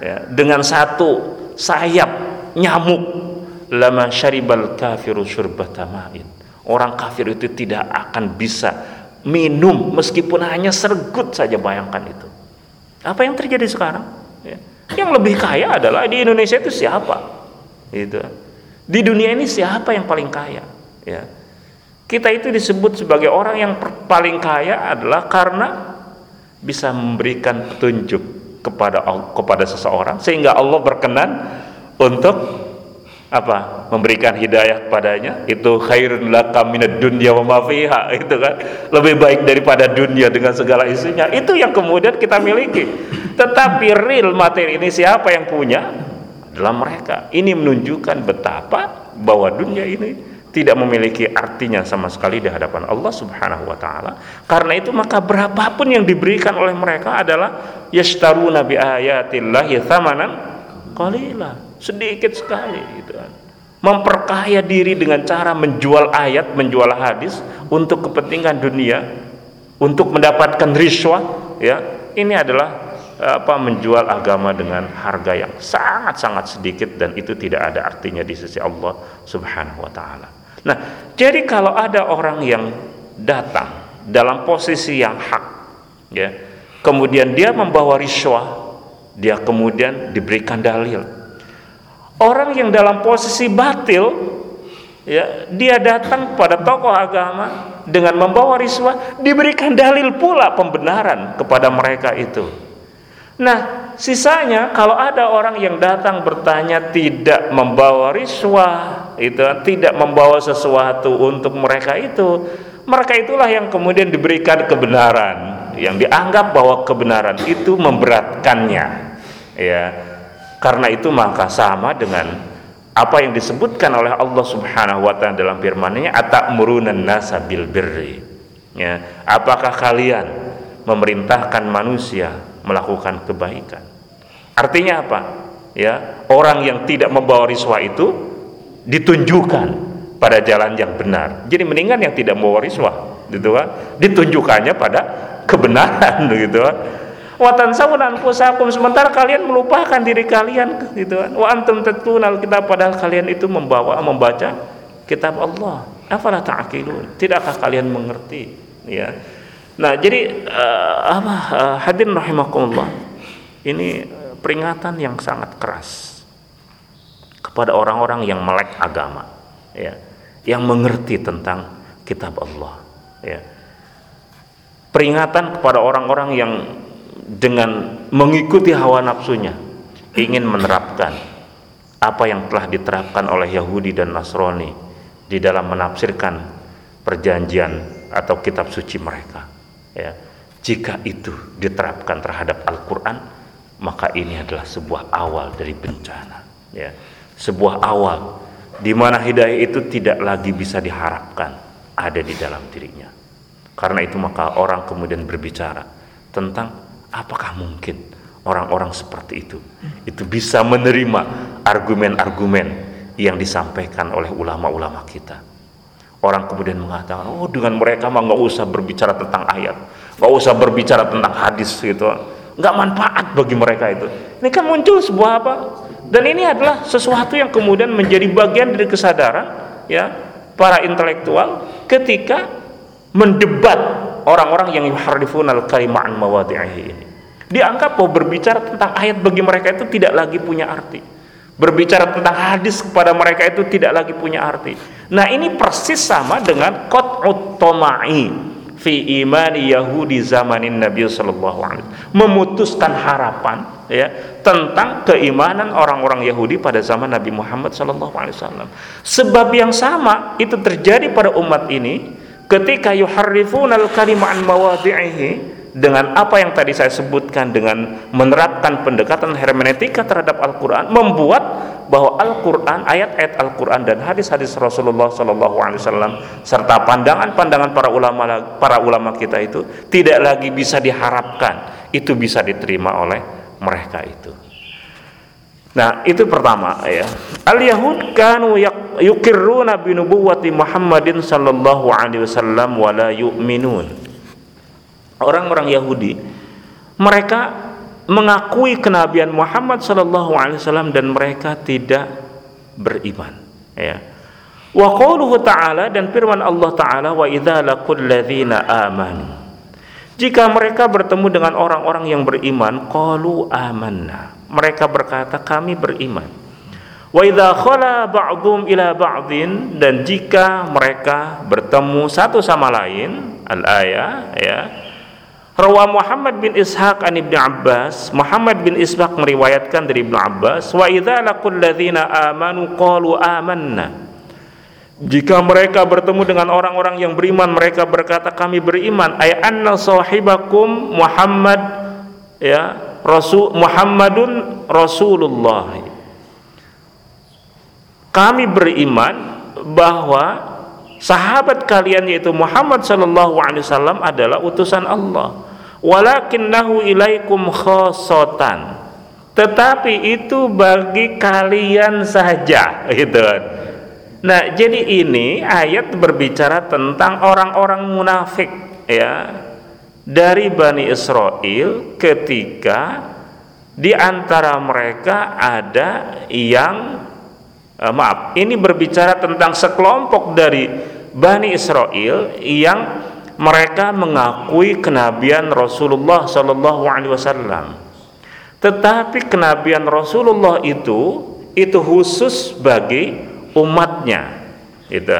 ya dengan satu sayap nyamuk lama syaribal kafiru syurbata ma'in. Orang kafir itu tidak akan bisa minum meskipun hanya sergut saja bayangkan itu. Apa yang terjadi sekarang? Ya. yang lebih kaya adalah di Indonesia itu siapa? Itu di dunia ini siapa yang paling kaya? Ya. Kita itu disebut sebagai orang yang paling kaya adalah karena bisa memberikan petunjuk kepada kepada seseorang sehingga Allah berkenan untuk apa memberikan hidayah kepadanya itu khairun laka minad dunya wa ma fiha itu kan. Lebih baik daripada dunia dengan segala isinya. Itu yang kemudian kita miliki. Tetapi real materi ini siapa yang punya? Adalah mereka. Ini menunjukkan betapa bahwa dunia ini tidak memiliki artinya sama sekali di hadapan Allah Subhanahu wa taala. Karena itu maka berapapun yang diberikan oleh mereka adalah yashtaruna bi ayatillahi tsamanan qalila. Sedikit sekali memperkaya diri dengan cara menjual ayat, menjual hadis untuk kepentingan dunia, untuk mendapatkan riswah, ya. Ini adalah apa menjual agama dengan harga yang sangat-sangat sedikit dan itu tidak ada artinya di sisi Allah Subhanahu wa taala. Nah, jadi kalau ada orang yang datang dalam posisi yang hak, ya, kemudian dia membawa riswah, dia kemudian diberikan dalil, orang yang dalam posisi batil ya dia datang pada tokoh agama dengan membawa riswah diberikan dalil pula pembenaran kepada mereka itu. Nah sisanya kalau ada orang yang datang bertanya tidak membawa riswah itu tidak membawa sesuatu untuk mereka itu mereka itulah yang kemudian diberikan kebenaran yang dianggap bahwa kebenaran itu memberatkannya ya karena itu maka sama dengan apa yang disebutkan oleh Allah Subhanahu wa taala dalam firman-Nya atamuruna nasa bil birri. Ya, apakah kalian memerintahkan manusia melakukan kebaikan? Artinya apa? Ya, orang yang tidak membawa riswa itu ditunjukkan pada jalan yang benar. Jadi mendingan yang tidak membawa riswa, gitu kan? Ditunjukkannya pada kebenaran gitu kan Watan tansawna anfusakum sementara kalian melupakan diri kalian gitu kan wa antum tatluna kita padahal kalian itu membawa membaca kitab Allah. Afala ta'qilun? Tidakkah kalian mengerti? Ya. Nah, jadi uh, apa uh, hadirin rahimakumullah. Ini peringatan yang sangat keras kepada orang-orang yang melek agama, ya, yang mengerti tentang kitab Allah, ya. Peringatan kepada orang-orang yang dengan mengikuti hawa nafsunya ingin menerapkan apa yang telah diterapkan oleh Yahudi dan Nasrani di dalam menafsirkan perjanjian atau kitab suci mereka ya. Jika itu diterapkan terhadap Al-Qur'an maka ini adalah sebuah awal dari bencana ya. Sebuah awal di mana hidayah itu tidak lagi bisa diharapkan ada di dalam dirinya. Karena itu maka orang kemudian berbicara tentang apakah mungkin orang-orang seperti itu itu bisa menerima argumen-argumen yang disampaikan oleh ulama-ulama kita. Orang kemudian mengatakan, oh dengan mereka mah nggak usah berbicara tentang ayat, nggak usah berbicara tentang hadis gitu, nggak manfaat bagi mereka itu. Ini kan muncul sebuah apa? Dan ini adalah sesuatu yang kemudian menjadi bagian dari kesadaran ya para intelektual ketika mendebat orang-orang yang yuharrifun al-kalimah an ini. Dianggap bahwa berbicara tentang ayat bagi mereka itu tidak lagi punya arti berbicara tentang hadis kepada mereka itu tidak lagi punya arti. Nah, ini persis sama dengan qat'ut tama'i fi imani Yahudi zamanin Nabi sallallahu alaihi memutuskan harapan ya tentang keimanan orang-orang Yahudi pada zaman Nabi Muhammad sallallahu alaihi wasallam. Sebab yang sama itu terjadi pada umat ini ketika yuharrifunal kalima an mawadhi'ihi dengan apa yang tadi saya sebutkan dengan menerapkan pendekatan hermeneutika terhadap Al-Qur'an membuat bahwa Al-Qur'an ayat-ayat Al-Qur'an dan hadis-hadis Rasulullah sallallahu alaihi wasallam serta pandangan-pandangan para ulama para ulama kita itu tidak lagi bisa diharapkan itu bisa diterima oleh mereka itu. Nah, itu pertama ya. Al-Yahud kanu yukirruna bi nubuwwati Muhammadin sallallahu alaihi wasallam wa la yu'minun. Orang-orang Yahudi mereka mengakui kenabian Muhammad sallallahu alaihi wasallam dan mereka tidak beriman ya. Wa qauluhu ta'ala dan firman Allah taala wa idza laqul ladzina amanu. Jika mereka bertemu dengan orang-orang yang beriman qalu amanna mereka berkata kami beriman wa idza khala ba'dhum ila ba'din dan jika mereka bertemu satu sama lain al ayah ya Rawa Muhammad bin Ishaq an Ibnu Abbas, Muhammad bin Ishaq meriwayatkan dari Ibnu Abbas, wa idza laqul ladzina amanu qalu amanna. Jika mereka bertemu dengan orang-orang yang beriman, mereka berkata kami beriman. Ay anna sahibakum Muhammad ya, Rasul Muhammadun Rasulullah. Kami beriman bahwa sahabat kalian yaitu Muhammad sallallahu alaihi wasallam adalah utusan Allah. Walakinnahu ilaikum khosotan. Tetapi itu bagi kalian saja, gitu. Nah, jadi ini ayat berbicara tentang orang-orang munafik ya dari Bani Israel ketika di antara mereka ada yang eh, maaf, ini berbicara tentang sekelompok dari Bani Israel yang mereka mengakui kenabian Rasulullah Shallallahu Alaihi Wasallam. Tetapi kenabian Rasulullah itu itu khusus bagi umatnya, itu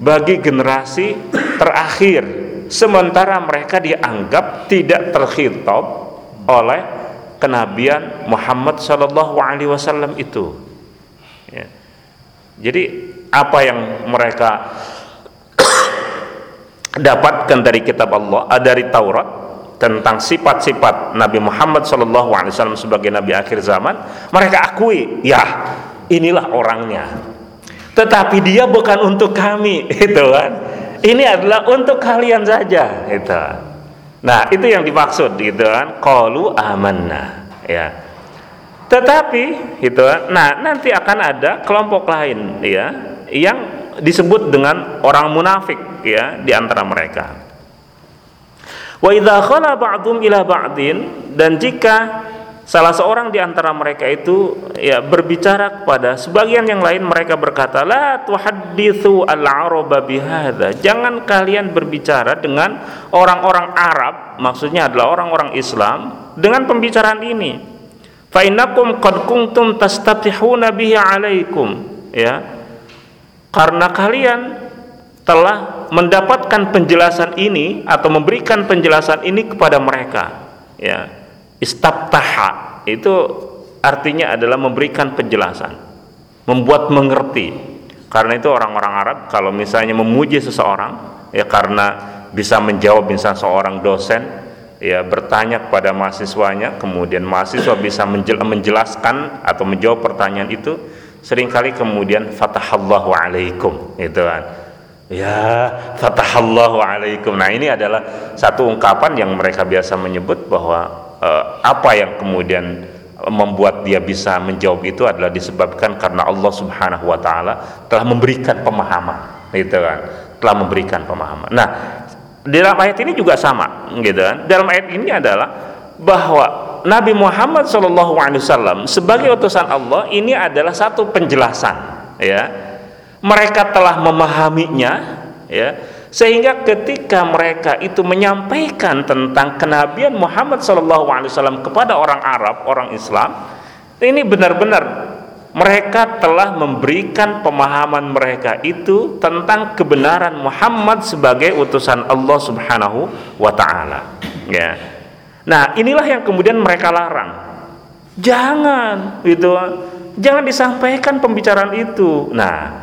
bagi generasi terakhir. Sementara mereka dianggap tidak terkhitab oleh kenabian Muhammad Shallallahu Alaihi Wasallam itu. Ya. Jadi apa yang mereka dapatkan dari kitab Allah eh, dari Taurat tentang sifat-sifat Nabi Muhammad SAW sebagai Nabi akhir zaman mereka akui ya inilah orangnya tetapi dia bukan untuk kami itu kan ini adalah untuk kalian saja itu nah itu yang dimaksud gitu kan. Qalu amanna ya. Tetapi itu kan nah nanti akan ada kelompok lain ya yang disebut dengan orang munafik ya di antara mereka. Wa idza khala ba'dhum ila ba'din dan jika Salah seorang di antara mereka itu ya berbicara kepada sebagian yang lain mereka berkata, "La tuhadditsu al-araba bihadza." Jangan kalian berbicara dengan orang-orang Arab, maksudnya adalah orang-orang Islam dengan pembicaraan ini. Fa innakum qad kuntum tastatihuna bihi 'alaikum, ya. Karena kalian telah mendapatkan penjelasan ini atau memberikan penjelasan ini kepada mereka, ya istabtaha. Itu artinya adalah memberikan penjelasan. Membuat mengerti. Karena itu orang-orang Arab kalau misalnya memuji seseorang ya karena bisa menjawab misalnya seorang dosen ya bertanya kepada mahasiswanya kemudian mahasiswa bisa menjelaskan atau menjawab pertanyaan itu sering kali kemudian fatahallahu alaikum. Itu kan. Ya fatahallahu alaikum. Nah ini adalah satu ungkapan yang mereka biasa menyebut bahwa apa yang kemudian membuat dia bisa menjawab itu adalah disebabkan karena Allah Subhanahu wa taala telah memberikan pemahaman gitu kan? Telah memberikan pemahaman. Nah dalam ayat ini juga sama gitu kan? Dalam ayat ini adalah bahwa Nabi Muhammad SAW sebagai utusan Allah ini adalah satu penjelasan ya. Mereka telah memahaminya ya sehingga ketika mereka itu menyampaikan tentang kenabian Muhammad SAW kepada orang Arab, orang Islam, ini benar-benar mereka telah memberikan pemahaman mereka itu tentang kebenaran Muhammad sebagai utusan Allah Subhanahu wa taala. Ya. Nah, inilah yang kemudian mereka larang. Jangan gitu. Jangan disampaikan pembicaraan itu. Nah,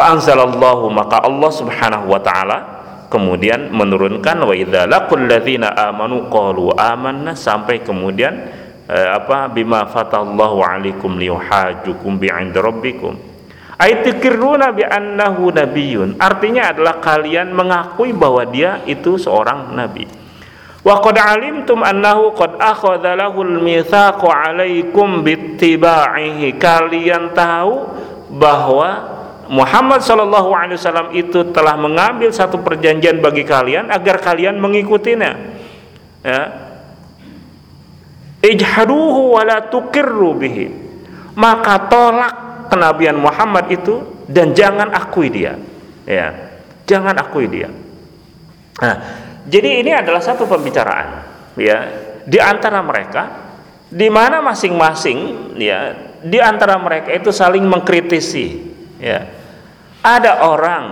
Fa'anzalallahu maka Allah Subhanahu wa taala kemudian menurunkan wa idza laqul ladzina amanu qalu amanna sampai kemudian eh, apa bima fatallahu alaikum liyuhajjukum bi'inda rabbikum. Aitikiruna bi annahu nabiyyun. Artinya adalah kalian mengakui bahwa dia itu seorang nabi. Wa qad alimtum annahu qad akhadha lahul mitsaqu alaikum bittiba'ihi kalian tahu bahwa Muhammad Shallallahu Alaihi Wasallam itu telah mengambil satu perjanjian bagi kalian agar kalian mengikutinya. Ya. Ijhaduhu wala tukirru bihi. Maka tolak kenabian Muhammad itu dan jangan akui dia. Ya. Jangan akui dia. Nah, jadi ini adalah satu pembicaraan ya di antara mereka di mana masing-masing ya di antara mereka itu saling mengkritisi ya ada orang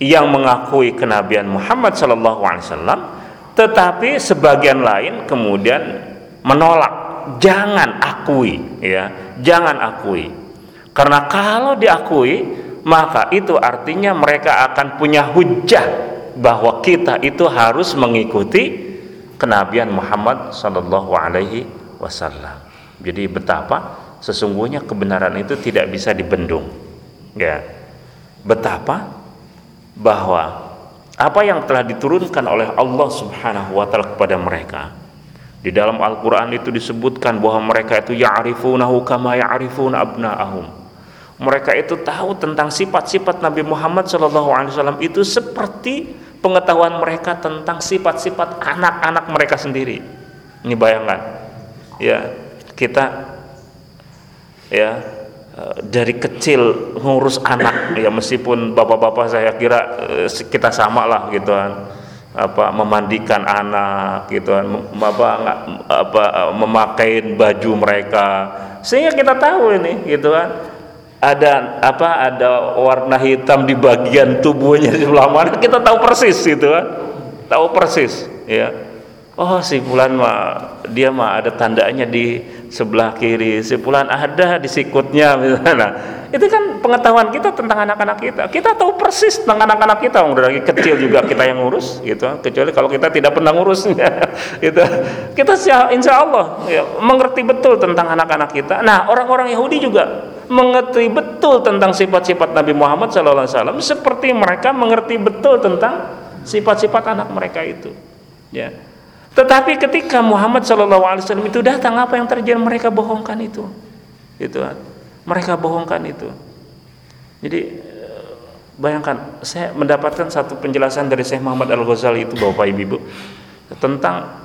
yang mengakui kenabian Muhammad wasallam tetapi sebagian lain kemudian menolak. Jangan akui ya jangan akui. Karena kalau diakui maka itu artinya mereka akan punya hujah bahwa kita itu harus mengikuti kenabian Muhammad sallallahu alaihi wasallam. Jadi betapa sesungguhnya kebenaran itu tidak bisa dibendung ya betapa bahwa apa yang telah diturunkan oleh Allah Subhanahu wa taala kepada mereka di dalam Al-Qur'an itu disebutkan bahwa mereka itu ya'rifunahu kama ya'rifuna abna'ahum mereka itu tahu tentang sifat-sifat Nabi Muhammad SAW itu seperti pengetahuan mereka tentang sifat-sifat anak-anak mereka sendiri. Ini bayangkan, ya kita ya dari kecil ngurus anak. Ya meskipun bapak-bapak saya kira eh, kita sama lah gitu kan. Apa memandikan anak gitu kan. Apa apa memakai baju mereka. Sehingga kita tahu ini gitu kan. Ada apa ada warna hitam di bagian tubuhnya di sebelah mana. Kita tahu persis gitu kan. Tahu persis ya. Oh si bulan mah dia mah ada tandanya di sebelah kiri si bulan ada di sikutnya misalnya. Itu kan pengetahuan kita tentang anak-anak kita. Kita tahu persis tentang anak-anak kita. Udah dari kecil juga kita yang ngurus gitu. Kecuali kalau kita tidak pernah ngurusnya gitu. Kita insya Allah ya, mengerti betul tentang anak-anak kita. Nah orang-orang Yahudi juga mengerti betul tentang sifat-sifat Nabi Muhammad SAW seperti mereka mengerti betul tentang sifat-sifat anak mereka itu ya tetapi ketika Muhammad SAW itu datang, apa yang terjadi? Mereka bohongkan itu. Itu mereka bohongkan itu. Jadi eh, bayangkan, saya mendapatkan satu penjelasan dari Syekh Muhammad Al Ghazali itu Bapak Ibu tentang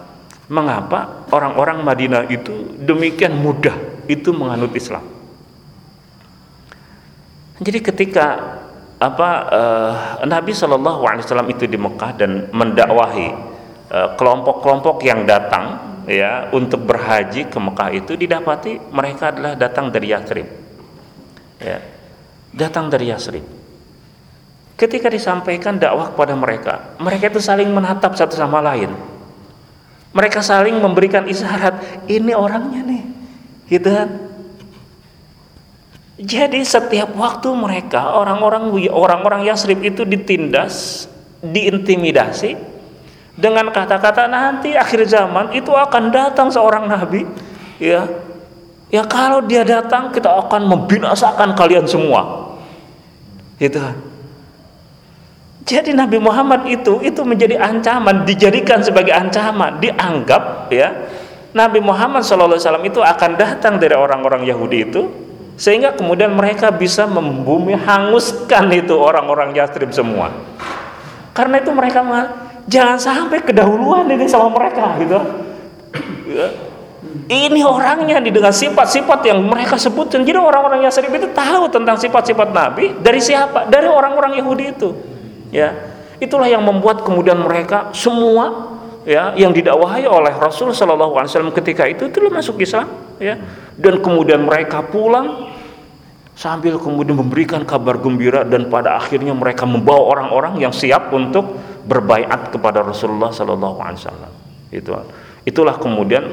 mengapa orang-orang Madinah itu demikian mudah itu menganut Islam. Jadi ketika apa uh, Nabi Shallallahu Alaihi Wasallam itu di Mekah dan mendakwahi eh, kelompok-kelompok uh, yang datang ya untuk berhaji ke Mekah itu didapati mereka adalah datang dari Yathrib. Ya datang dari Yathrib. Ketika disampaikan dakwah kepada mereka mereka itu saling menatap satu sama lain. Mereka saling memberikan isyarat ini orangnya nih gitu kan? Jadi setiap waktu mereka orang-orang orang-orang Yasrib itu ditindas, diintimidasi dengan kata-kata nanti akhir zaman itu akan datang seorang nabi, ya. Ya kalau dia datang kita akan membinasakan kalian semua. Gitu. Jadi Nabi Muhammad itu itu menjadi ancaman, dijadikan sebagai ancaman, dianggap ya Nabi Muhammad SAW itu akan datang dari orang-orang Yahudi itu sehingga kemudian mereka bisa membumi hanguskan itu orang-orang Yastrib semua karena itu mereka jangan sampai kedahuluan ini sama mereka gitu. Ini orangnya dengan sifat-sifat yang mereka sebutkan. Jadi orang-orang Yastrib itu tahu tentang sifat-sifat Nabi dari siapa? Dari orang-orang Yahudi itu. Ya. Itulah yang membuat kemudian mereka semua ya yang didakwahi oleh Rasul Shallallahu Alaihi Wasallam ketika itu itu masuk Islam ya. Dan kemudian mereka pulang sambil kemudian memberikan kabar gembira dan pada akhirnya mereka membawa orang-orang yang siap untuk berbaiat kepada Rasulullah Sallallahu Alaihi Wasallam. Itu. Itulah kemudian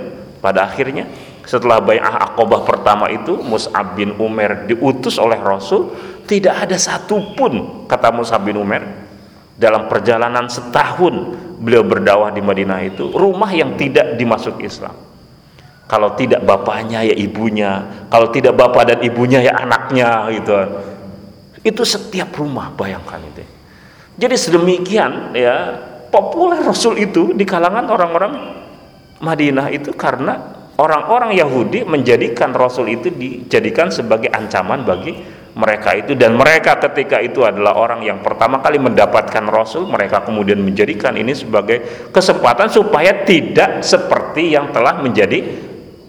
pada akhirnya setelah bai'ah akobah pertama itu Mus'ab bin Umar diutus oleh Rasul tidak ada satupun kata Mus'ab bin Umar dalam perjalanan setahun beliau berdakwah di Madinah itu rumah yang tidak dimasuk Islam. Kalau tidak bapaknya ya ibunya. Kalau tidak bapak dan ibunya ya anaknya gitu. Itu setiap rumah bayangkan itu jadi sedemikian ya populer Rasul itu di kalangan orang-orang Madinah itu karena orang-orang Yahudi menjadikan Rasul itu dijadikan sebagai ancaman bagi mereka itu dan mereka ketika itu adalah orang yang pertama kali mendapatkan Rasul mereka kemudian menjadikan ini sebagai kesempatan supaya tidak seperti yang telah menjadi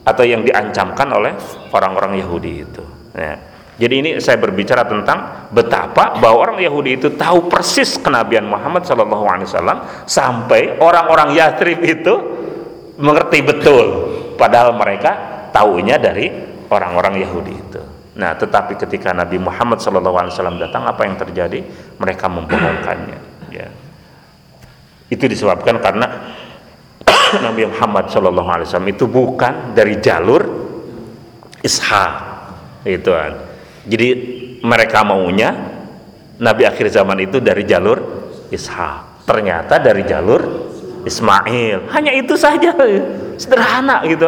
atau yang diancamkan oleh orang-orang Yahudi itu. Ya. Jadi ini saya berbicara tentang betapa bahwa orang Yahudi itu tahu persis kenabian Muhammad SAW sampai orang-orang Yathrib itu mengerti betul, padahal mereka tahunya dari orang-orang Yahudi itu. Nah, tetapi ketika Nabi Muhammad SAW datang, apa yang terjadi? Mereka membohongkannya. Ya. Itu disebabkan karena Nabi Muhammad Shallallahu Alaihi Wasallam itu bukan dari jalur Ishak itu kan. Jadi mereka maunya Nabi akhir zaman itu dari jalur Ishak. Ternyata dari jalur Ismail. Hanya itu saja, sederhana gitu.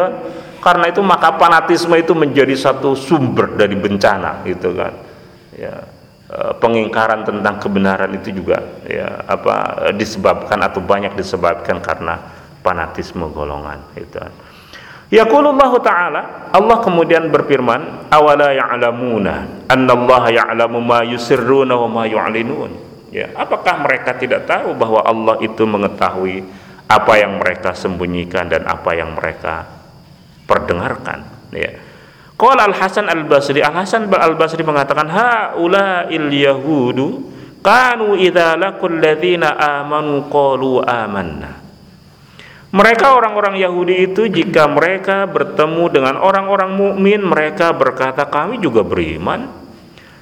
Karena itu maka fanatisme itu menjadi satu sumber dari bencana gitu kan. Ya e, pengingkaran tentang kebenaran itu juga ya apa disebabkan atau banyak disebabkan karena fanatisme golongan itu. Yaqulullahu ta'ala Allah kemudian berfirman awala ya'lamuna annallaha ya'lamu ma yusirruna wa ma yu'linun? Ya apakah mereka tidak tahu bahwa Allah itu mengetahui apa yang mereka sembunyikan dan apa yang mereka perdengarkan? Ya. Qala Al-Hasan Al-Basri Al-Hasan Al-Basri mengatakan haula'il yahudu kanu idza laqul ladzina amanu qalu amanna mereka orang-orang Yahudi itu jika mereka bertemu dengan orang-orang mukmin mereka berkata kami juga beriman.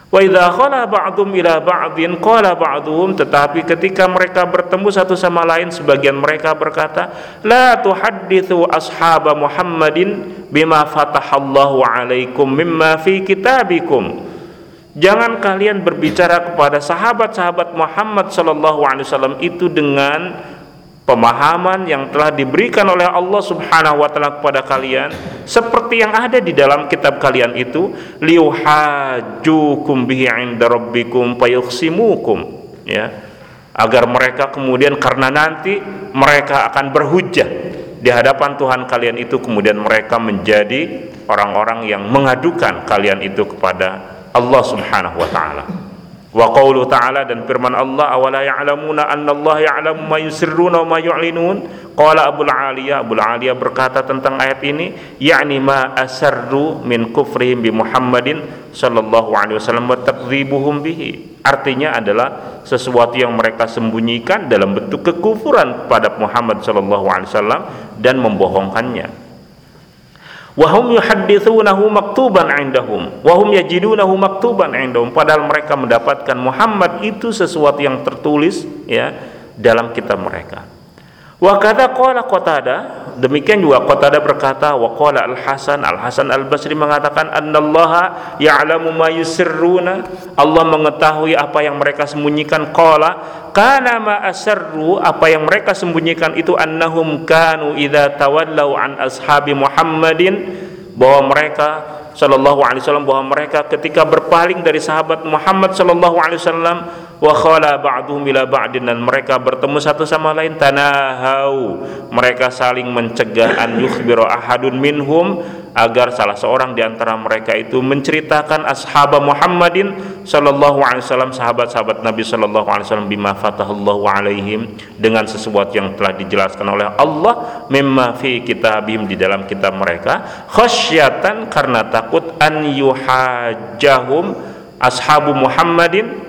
Wa idza khala ba'dhum ila ba'dhin qala ba'dhum tetapi ketika mereka bertemu satu sama lain sebagian mereka berkata la tuhaddithu ashaba Muhammadin bima fatahallahu alaikum mimma fi kitabikum Jangan kalian berbicara kepada sahabat-sahabat Muhammad sallallahu alaihi wasallam itu dengan pemahaman yang telah diberikan oleh Allah Subhanahu wa taala kepada kalian seperti yang ada di dalam kitab kalian itu liuhajukum bihi 'inda rabbikum fayuqsimukum ya. Agar mereka kemudian karena nanti mereka akan berhujah di hadapan Tuhan kalian itu kemudian mereka menjadi orang-orang yang mengadukan kalian itu kepada Allah Subhanahu wa taala Wa qawlu ta'ala dan firman Allah awala ya'lamuna anna Allah ya'lamu ma yusirruna ma yu'linun. Qala Abu Aliyah, Abu Aliyah berkata tentang ayat ini, yakni ma asarru min kufrihim bi Muhammadin sallallahu alaihi wasallam wa takdzibuhum bihi. Artinya adalah sesuatu yang mereka sembunyikan dalam bentuk kekufuran pada Muhammad sallallahu alaihi wasallam dan membohongkannya wahum yuhaddithunahu maktuban indahum. Wahum yajidunahu maktuban indahum. Padahal mereka mendapatkan Muhammad itu sesuatu yang tertulis ya dalam kitab mereka wa kata qala qatada demikian juga qatada berkata wa qala al hasan al hasan al basri mengatakan annallaha ya'lamu ma yusirruna. Allah mengetahui apa yang mereka sembunyikan. Qala kana ma asarru apa yang mereka sembunyikan itu annahum kanu idza tawallau an ashabi Muhammadin. Bahwa mereka Shallallahu Alaihi Wasallam bahwa mereka ketika berpaling dari sahabat Muhammad Shallallahu Alaihi Wasallam wa khala ba'duhum ila ba'din dan mereka bertemu satu sama lain tanahau. Mereka saling mencegah an yukhbiru ahadun minhum agar salah seorang di antara mereka itu menceritakan ashab Muhammadin sallallahu alaihi wasallam sahabat-sahabat Nabi sallallahu alaihi wasallam bima fatahallahu alaihim dengan sesuatu yang telah dijelaskan oleh Allah mimma fi kitabihim di dalam kitab mereka. Khasyatan karena takut an yuhajjahum ashabu Muhammadin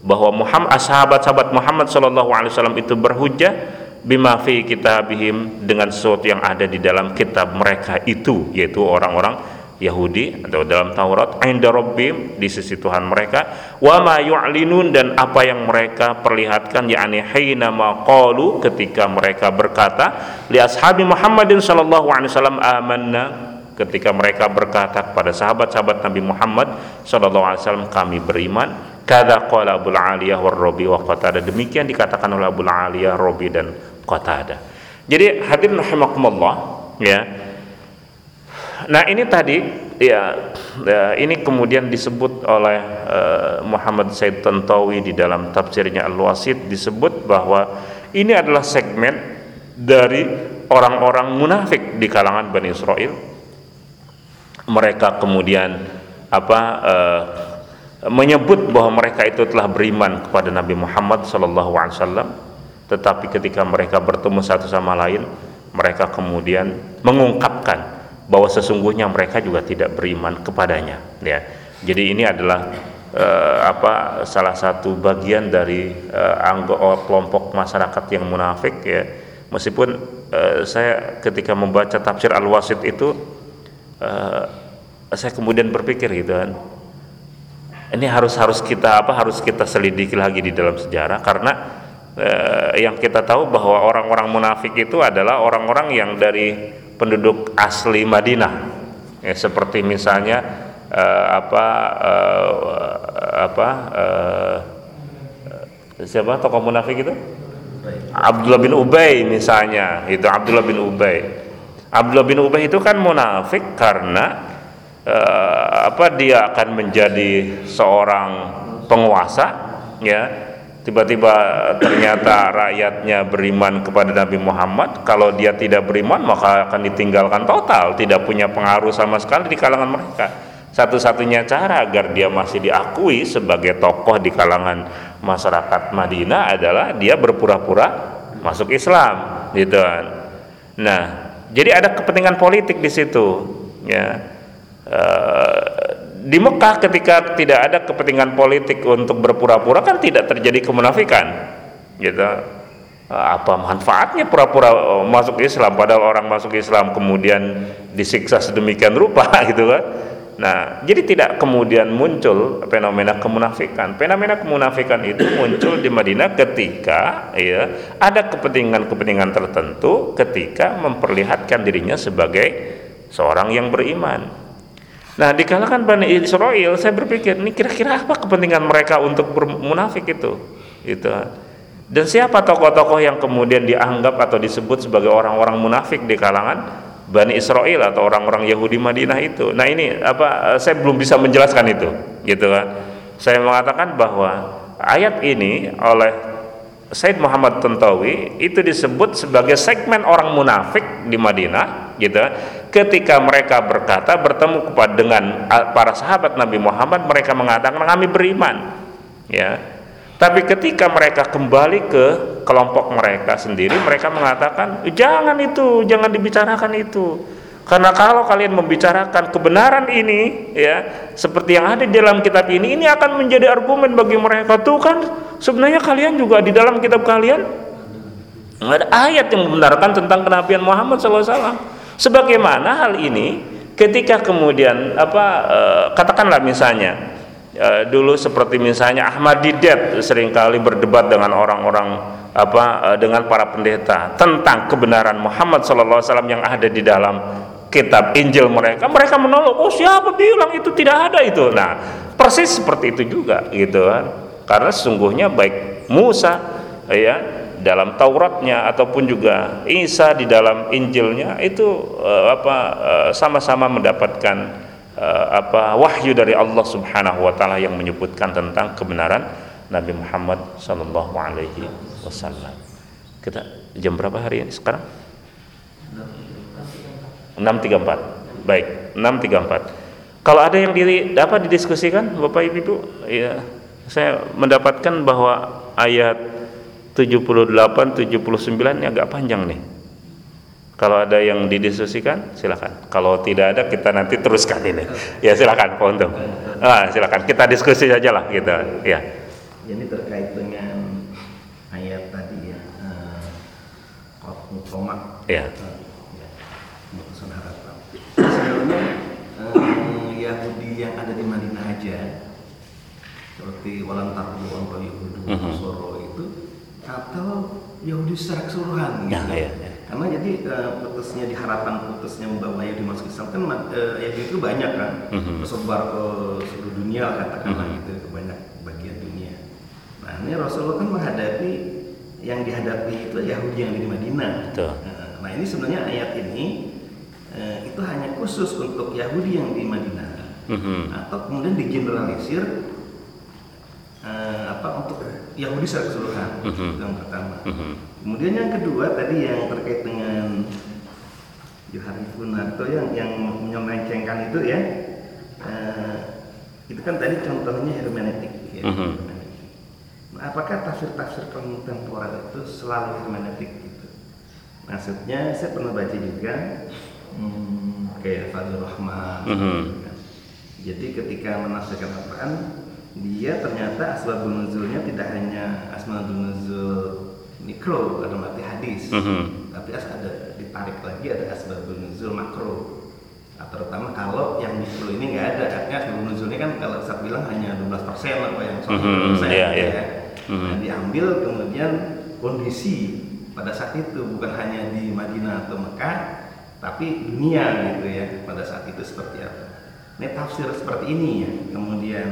bahwa Muhammad sahabat-sahabat Muhammad sallallahu alaihi wasallam itu berhujjah bima fi kitabihim dengan sesuatu yang ada di dalam kitab mereka itu yaitu orang-orang Yahudi atau dalam Taurat inda rabbim di sisi Tuhan mereka. Wa ma yu'linun dan apa yang mereka perlihatkan yakni hina ma qalu ketika mereka berkata li ashabi Muhammadin sallallahu alaihi wasallam amanna ketika mereka berkata kepada sahabat-sahabat Nabi Muhammad sallallahu alaihi wasallam kami beriman kada qala Abu Aliyah war Rabi wa Qatada demikian dikatakan oleh Abu Aliyah Rabi dan Qatada. Jadi hadirin rahimakumullah ya. Nah, ini tadi ya, ya ini kemudian disebut oleh uh, Muhammad Said Tantawi di dalam tafsirnya Al-Wasit disebut bahwa ini adalah segmen dari orang-orang munafik di kalangan Bani Israel. Mereka kemudian apa uh, menyebut bahwa mereka itu telah beriman kepada Nabi Muhammad wasallam tetapi ketika mereka bertemu satu sama lain mereka kemudian mengungkapkan bahwa sesungguhnya mereka juga tidak beriman kepadanya ya. Jadi ini adalah uh, apa salah satu bagian dari uh, anggota kelompok masyarakat yang munafik ya. Meskipun uh, saya ketika membaca tafsir al-wasid itu uh, saya kemudian berpikir gitu kan ini harus harus kita apa harus kita selidiki lagi di dalam sejarah. Karena eh, yang kita tahu bahwa orang-orang munafik itu adalah orang-orang yang dari penduduk asli Madinah. Ya, seperti misalnya eh, apa eh, apa eh, siapa tokoh munafik itu? Abdullah bin Ubay misalnya. Itu Abdullah bin Ubay. Abdullah bin Ubay itu kan munafik karena eh, apa dia akan menjadi seorang penguasa ya? Tiba-tiba ternyata rakyatnya beriman kepada Nabi Muhammad. Kalau dia tidak beriman maka akan ditinggalkan total tidak punya pengaruh sama sekali di kalangan mereka. Satu-satunya cara agar dia masih diakui sebagai tokoh di kalangan masyarakat Madinah adalah dia berpura-pura masuk Islam gitu kan. Nah jadi ada kepentingan politik di situ ya di Mekah ketika tidak ada kepentingan politik untuk berpura-pura kan tidak terjadi kemunafikan gitu. Apa manfaatnya pura-pura oh, masuk Islam? Padahal orang masuk Islam kemudian disiksa sedemikian rupa gitu kan. Nah jadi tidak kemudian muncul fenomena kemunafikan. Fenomena kemunafikan itu muncul di Madinah ketika ya ada kepentingan-kepentingan tertentu ketika memperlihatkan dirinya sebagai seorang yang beriman Nah, di kalangan Bani Israel saya berpikir ini kira-kira apa kepentingan mereka untuk bermunafik itu? Itu. Dan siapa tokoh-tokoh yang kemudian dianggap atau disebut sebagai orang-orang munafik di kalangan Bani Israel atau orang-orang Yahudi Madinah itu? Nah, ini apa saya belum bisa menjelaskan itu, gitu kan. Saya mengatakan bahwa ayat ini oleh Said Muhammad Tantawi itu disebut sebagai segmen orang munafik di Madinah, gitu ketika mereka berkata bertemu kepada dengan para sahabat Nabi Muhammad mereka mengatakan kami beriman. Ya. Tapi ketika mereka kembali ke kelompok mereka sendiri mereka mengatakan jangan itu jangan dibicarakan itu. Karena kalau kalian membicarakan kebenaran ini ya seperti yang ada di dalam kitab ini ini akan menjadi argumen bagi mereka. Tuh kan sebenarnya kalian juga di dalam kitab kalian ada ayat yang membenarkan tentang kenabian Muhammad SAW sebagaimana hal ini ketika kemudian apa e, katakanlah misalnya e, dulu seperti misalnya Ahmad Didat sering kali berdebat dengan orang-orang apa e, dengan para pendeta tentang kebenaran Muhammad SAW yang ada di dalam kitab Injil mereka mereka menolak oh siapa bilang itu tidak ada itu? Nah persis seperti itu juga gitu kan. Karena sesungguhnya baik Musa ya dalam Tauratnya ataupun juga Isa di dalam Injilnya itu uh, apa uh, sama-sama mendapatkan uh, apa wahyu dari Allah Subhanahu wa taala yang menyebutkan tentang kebenaran Nabi Muhammad sallallahu alaihi wasallam. Kita jam berapa hari ini sekarang? 6.34 baik 6.34 kalau ada yang diri dapat didiskusikan Bapak Ibu ya saya mendapatkan bahwa ayat 78 79 ini agak panjang nih. Kalau ada yang didiskusikan silakan. Kalau tidak ada kita nanti teruskan ini. Ya silakan Pak Untung. Ah, silakan. Kita diskusi saja lah gitu. Ya. Ini terkait dengan ayat tadi ya uh, ya. Yahudi yang ada di Madinah aja seperti walan tarbu wa yahudu mhm. soro atau Yahudi secara keseluruhan gitu. Ya, ya, ya. Karena jadi uh, putusnya di harapan putusnya membawa Yahudi masuk Islam kan uh, Yahudi itu banyak kan mm-hmm. tersebar ke seluruh dunia katakanlah mm-hmm. gitu ke banyak bagian dunia. Nah ini Rasulullah kan menghadapi yang dihadapi itu Yahudi yang di Madinah. Betul. Nah ini sebenarnya ayat ini uh, itu hanya khusus untuk Yahudi yang di Madinah mm-hmm. atau kemudian digeneralisir uh, apa untuk Yahudi secara keseluruhan mm-hmm. yang pertama mm-hmm. kemudian yang kedua tadi yang terkait dengan Yoharifun atau yang yang menyelencengkan itu ya uh, itu kan tadi contohnya hermeneutik ya, mm-hmm. nah, apakah tafsir-tafsir kontemporer itu selalu hermeneutik gitu maksudnya saya pernah baca juga hmm, kayak Fadul Rahman mm-hmm. Jadi ketika menafsirkan Al-Quran, dia ternyata asbabun nuzulnya tidak hanya asbabun nuzul mikro dalam arti hadis, mm -hmm. tapi ada ditarik lagi ada asbabun nuzul makro. Nah, terutama kalau yang mikro ini nggak ada, artinya asbabun nuzul ini kan kalau saya bilang hanya 12 persen apa yang 100 persen, mm -hmm. yeah, yeah. ya. Mm -hmm. Nah, diambil kemudian kondisi pada saat itu bukan hanya di Madinah atau Mekah, tapi dunia gitu ya pada saat itu seperti apa ini tafsir seperti ini ya kemudian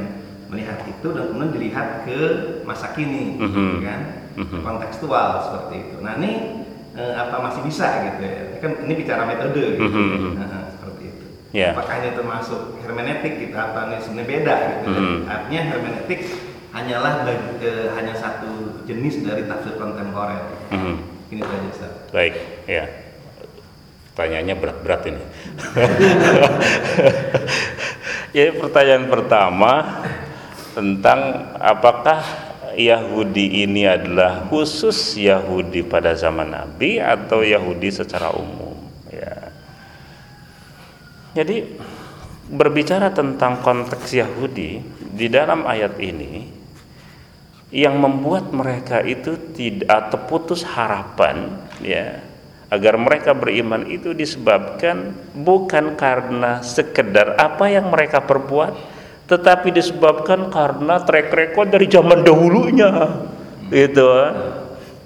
melihat itu dan kemudian dilihat ke masa kini mm-hmm. kan mm-hmm. kontekstual seperti itu nah ini eh, apa masih bisa gitu ya kan ini bicara metode gitu mm-hmm. nah, seperti itu yeah. apakah ini termasuk hermeneutik gitu atau ini sebenarnya beda gitu mm-hmm. artinya hermeneutik hanyalah eh, hanya satu jenis dari tafsir kontemporer mm-hmm. ini saja Ustaz. baik ya pertanyaannya berat-berat ini Jadi pertanyaan pertama tentang apakah Yahudi ini adalah khusus Yahudi pada zaman Nabi atau Yahudi secara umum ya. Jadi berbicara tentang konteks Yahudi di dalam ayat ini yang membuat mereka itu tidak terputus harapan ya agar mereka beriman itu disebabkan bukan karena sekedar apa yang mereka perbuat tetapi disebabkan karena track record dari zaman dahulunya. Itu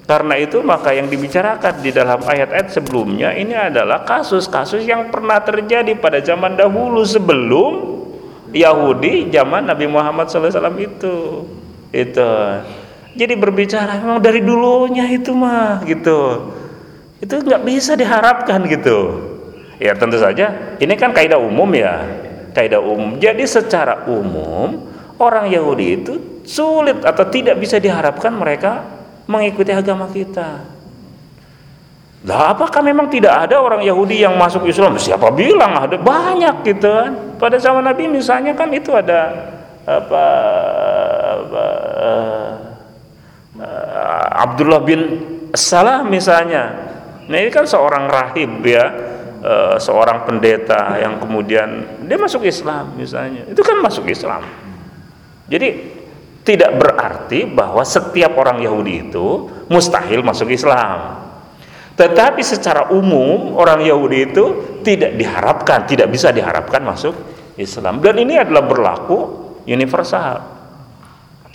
karena itu maka yang dibicarakan di dalam ayat-ayat sebelumnya ini adalah kasus-kasus yang pernah terjadi pada zaman dahulu sebelum Yahudi zaman Nabi Muhammad SAW itu. Itu jadi berbicara memang dari dulunya itu mah gitu. Itu nggak bisa diharapkan gitu. Ya tentu saja ini kan kaidah umum ya kaidah umum. Jadi secara umum orang Yahudi itu sulit atau tidak bisa diharapkan mereka mengikuti agama kita. Lah apakah memang tidak ada orang Yahudi yang masuk Islam? Siapa bilang ada? Banyak gitu kan. Pada zaman Nabi misalnya kan itu ada apa, apa uh, Abdullah bin Salam misalnya. Nah ini kan seorang rahib ya uh, seorang pendeta yang kemudian dia masuk Islam misalnya. Itu kan masuk Islam. Jadi tidak berarti bahwa setiap orang Yahudi itu mustahil masuk Islam. Tetapi secara umum orang Yahudi itu tidak diharapkan tidak bisa diharapkan masuk Islam. Dan ini adalah berlaku universal.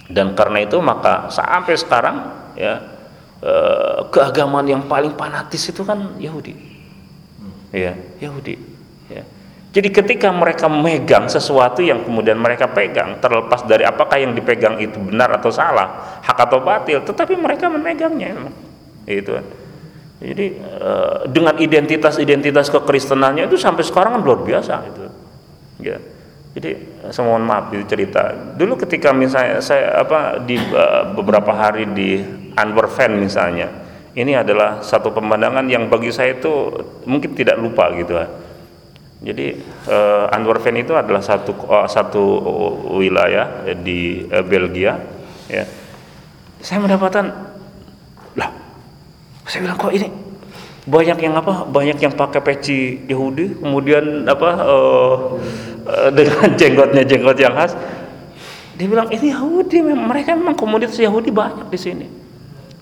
Dan karena itu maka sampai sekarang ya Eh, keagamaan yang paling fanatis itu kan Yahudi. Ya, Yahudi. Ya. Jadi ketika mereka memegang sesuatu yang kemudian mereka pegang terlepas dari apakah yang dipegang itu benar atau salah, hak atau batil, tetapi mereka memegangnya Itu kan. Jadi eh, dengan identitas-identitas kekristenannya itu sampai sekarang kan luar biasa itu. Ya. Jadi saya mohon maaf itu cerita. Dulu ketika misalnya saya apa di uh, beberapa hari di Anwar Fan misalnya ini adalah satu pemandangan yang bagi saya itu mungkin tidak lupa gitu kan jadi uh, Anwar Fan itu adalah satu uh, satu wilayah di uh, Belgia ya. Saya mendapatkan lah saya bilang kok ini banyak yang apa banyak yang pakai peci Yahudi kemudian apa uh, uh, dengan jenggotnya jenggot yang khas. Dia bilang ini Yahudi mereka memang komunitas Yahudi banyak di sini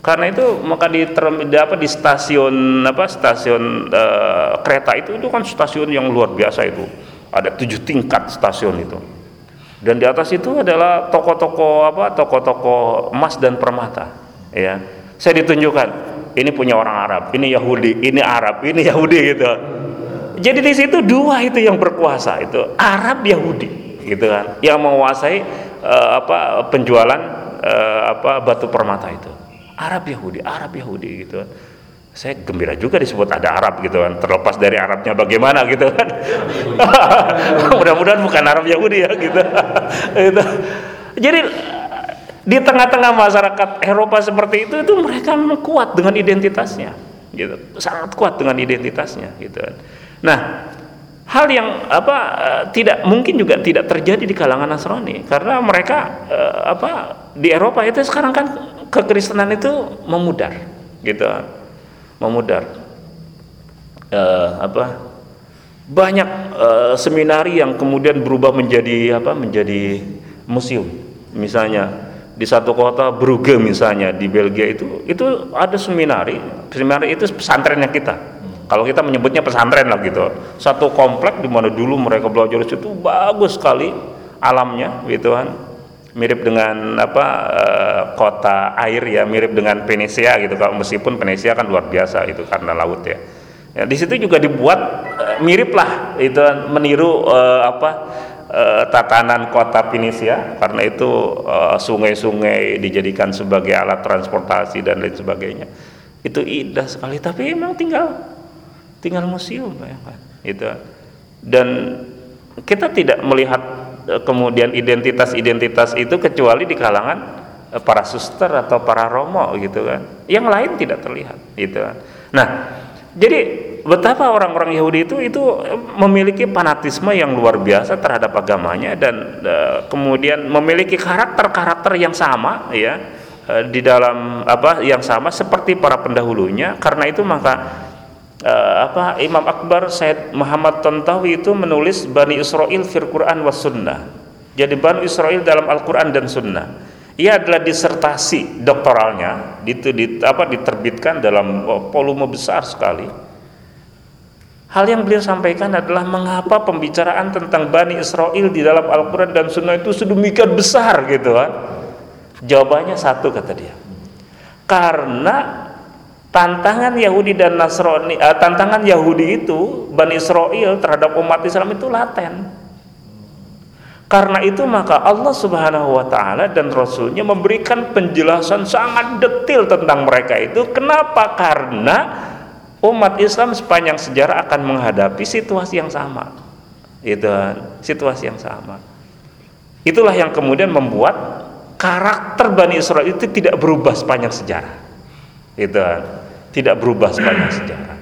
karena itu maka di, di apa di stasiun apa stasiun uh, kereta itu itu kan stasiun yang luar biasa itu. Ada tujuh tingkat stasiun itu. Dan di atas itu adalah toko-toko apa toko-toko emas dan permata ya. Saya ditunjukkan ini punya orang Arab ini Yahudi ini Arab ini Yahudi gitu. Jadi di situ dua itu yang berkuasa itu Arab Yahudi gitu kan. Yang menguasai uh, apa penjualan uh, apa batu permata itu Arab Yahudi, Arab Yahudi gitu. Saya gembira juga disebut ada Arab gitu kan, terlepas dari Arabnya bagaimana gitu kan. Mudah-mudahan bukan Arab Yahudi ya gitu. gitu. Jadi di tengah-tengah masyarakat Eropa seperti itu itu mereka kuat dengan identitasnya gitu. Sangat kuat dengan identitasnya gitu kan. Nah, hal yang apa eh, tidak mungkin juga tidak terjadi di kalangan Nasrani karena mereka eh, apa di Eropa itu sekarang kan kekristenan itu memudar gitu. Memudar. Uh, apa? Banyak uh, seminari yang kemudian berubah menjadi apa menjadi museum. Misalnya di satu kota Brugge misalnya di Belgia itu itu ada seminari. Seminari itu pesantrennya kita. Kalau kita menyebutnya pesantren lah gitu. Satu komplek di mana dulu mereka belajar itu bagus sekali alamnya gitu kan mirip dengan apa uh, kota air ya mirip dengan Venesia gitu. Kalau meskipun Venesia kan luar biasa itu karena laut ya, ya di situ juga dibuat uh, mirip lah itu meniru uh, apa uh, tatanan kota Venesia karena itu sungai-sungai dijadikan sebagai alat transportasi dan lain sebagainya. Itu indah sekali. Tapi emang tinggal tinggal museum bayangkan itu dan kita tidak melihat Eh, kemudian identitas-identitas itu kecuali di kalangan eh, para suster atau para romo gitu kan. Yang lain tidak terlihat gitu kan. Nah jadi betapa orang-orang Yahudi itu itu eh, memiliki fanatisme yang luar biasa terhadap agamanya dan uh, kemudian memiliki karakter-karakter yang sama ya uh, di dalam apa yang sama seperti para pendahulunya. Karena itu maka uh, apa Imam Akbar Said Muhammad Tantawi itu menulis Bani Israel fir Quran was Sunnah. Jadi Bani Israel dalam Al-Quran dan Sunnah. Ia adalah disertasi doktoralnya, di, apa, diterbitkan dalam volume besar sekali. Hal yang beliau sampaikan adalah mengapa pembicaraan tentang Bani Israel di dalam Al-Quran dan Sunnah itu sedemikian besar gitu kan. Jawabannya satu kata dia. Karena tantangan Yahudi dan Nasrani uh, tantangan Yahudi itu Bani Israel terhadap umat Islam itu laten. Karena itu maka Allah Subhanahu wa taala dan rasulnya memberikan penjelasan sangat detail tentang mereka itu. Kenapa? Karena umat Islam sepanjang sejarah akan menghadapi situasi yang sama. Itu situasi yang sama. Itulah yang kemudian membuat karakter Bani Israel itu tidak berubah sepanjang sejarah. Itu tidak berubah sepanjang sejarah.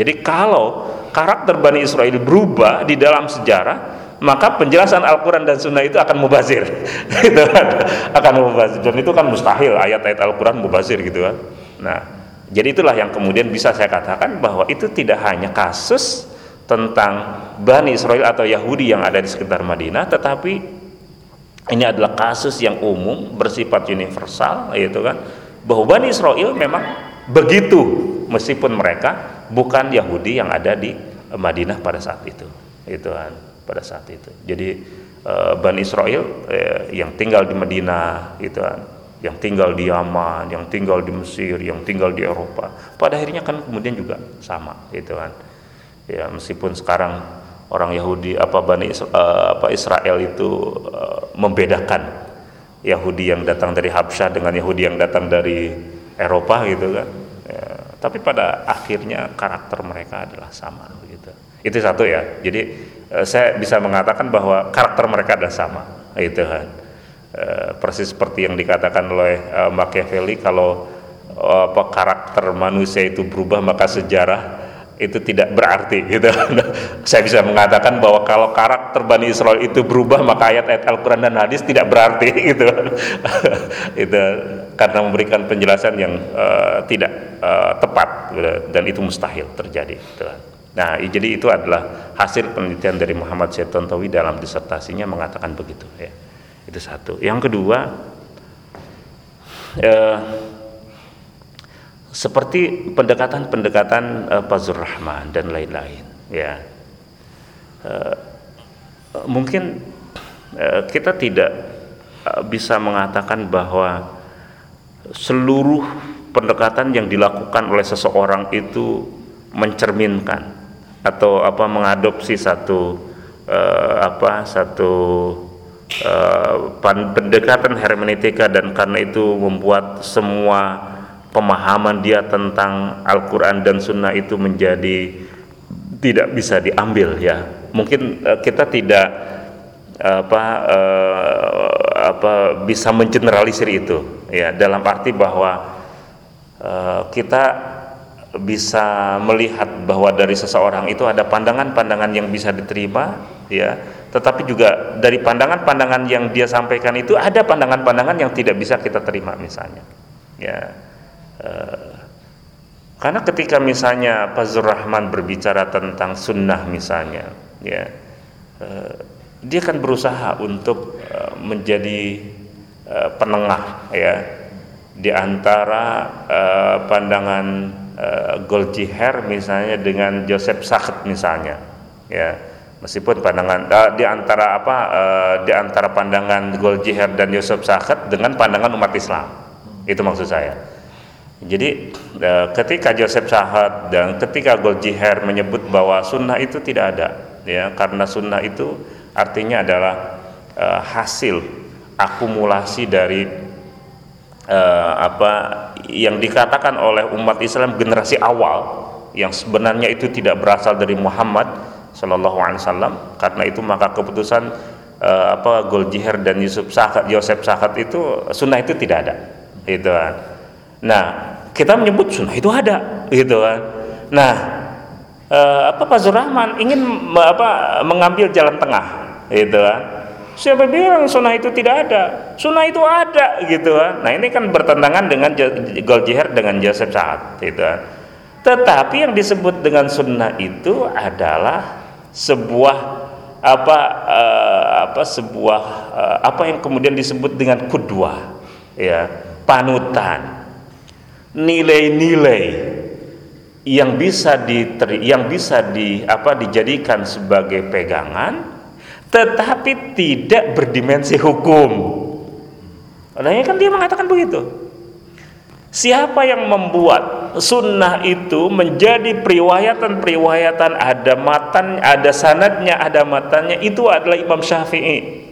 Jadi kalau karakter Bani Israel berubah di dalam sejarah, maka penjelasan Al-Quran dan Sunnah itu akan mubazir. Gitu kan? Akan mubazir. Dan itu kan mustahil ayat-ayat Al-Quran mubazir gitu kan? Nah jadi itulah yang kemudian bisa saya katakan bahwa itu tidak hanya kasus tentang Bani Israel atau Yahudi yang ada di sekitar Madinah tetapi ini adalah kasus yang umum bersifat universal yaitu kan? Bahwa Bani Israel memang begitu meskipun mereka bukan Yahudi yang ada di Madinah pada saat itu itu kan pada saat itu. Jadi uh, Bani Israel uh, yang tinggal di Madinah itu kan, yang tinggal di Yaman, yang tinggal di Mesir, yang tinggal di Eropa, pada akhirnya kan kemudian juga sama itu kan. Ya meskipun sekarang orang Yahudi apa Bani apa Israel itu membedakan Yahudi yang datang dari Habsyah dengan Yahudi yang datang dari Eropa gitu kan. Tapi pada akhirnya karakter mereka adalah sama gitu. Itu satu ya. Jadi Eh, saya bisa mengatakan bahwa karakter mereka adalah sama itu kan e, persis seperti yang dikatakan oleh e, Machiavelli kalau apa karakter manusia itu berubah maka sejarah itu tidak berarti gitu saya bisa mengatakan bahwa kalau karakter Bani Israel itu berubah maka ayat-ayat Al-Quran dan hadis tidak berarti gitu itu karena memberikan penjelasan yang uh, tidak uh, tepat gitu, dan itu mustahil terjadi gitu. Nah, jadi itu adalah hasil penelitian dari Muhammad Syed Tontowi dalam disertasinya mengatakan begitu ya. Itu satu. Yang kedua eh, seperti pendekatan-pendekatan eh, Fazur Rahman dan lain-lain ya. Eh, mungkin eh, kita tidak bisa mengatakan bahwa seluruh pendekatan yang dilakukan oleh seseorang itu mencerminkan atau apa mengadopsi satu uh, apa satu uh, pendekatan hermeneutika dan karena itu membuat semua pemahaman dia tentang Al-Qur'an dan Sunnah itu menjadi tidak bisa diambil ya. Mungkin uh, kita tidak apa uh, apa bisa mengeneralisir itu ya. Dalam arti bahwa uh, kita bisa melihat bahwa dari seseorang itu ada pandangan-pandangan yang bisa diterima ya. Tetapi juga dari pandangan-pandangan yang dia sampaikan itu ada pandangan-pandangan yang tidak bisa kita terima misalnya ya karena ketika misalnya Fazur Rahman berbicara tentang sunnah misalnya ya eh, dia kan berusaha untuk eh, menjadi eh, penengah ya di antara eh, pandangan Goljiher misalnya dengan Joseph Sakhet misalnya ya. Meskipun pandangan uh, di antara apa uh, di antara pandangan Goljiher dan Joseph Sakhet dengan pandangan umat Islam. Itu maksud saya jadi uh, ketika Joseph Sakhet dan ketika Goljiher menyebut bahwa sunnah itu tidak ada ya karena sunnah itu artinya adalah uh, hasil akumulasi dari uh, apa yang dikatakan oleh umat Islam generasi awal yang sebenarnya itu tidak berasal dari Muhammad Shallallahu Alaihi Wasallam. Karena itu maka keputusan uh, apa Goljiher dan Yusuf Sakat Yosef Sakat itu sunnah itu tidak ada. Gitu kan nah kita menyebut sunnah itu ada gitu kan nah uh, apa Pak Zurrahman ingin apa mengambil jalan tengah gitu kan Siapa bilang sunnah itu tidak ada? Sunnah itu ada gitu kan. Nah ini kan bertentangan dengan Goljiher dengan Joseph Saad gitu kan. Tetapi yang disebut dengan sunnah itu adalah sebuah apa uh, apa sebuah uh, apa yang kemudian disebut dengan kudwa ya panutan nilai-nilai yang bisa diteri, yang bisa di apa dijadikan sebagai pegangan tetapi tidak berdimensi hukum. Nah, kan dia mengatakan begitu. Siapa yang membuat sunnah itu menjadi periwayatan-periwayatan ada matan, ada sanadnya, ada matanya itu adalah Imam Syafi'i.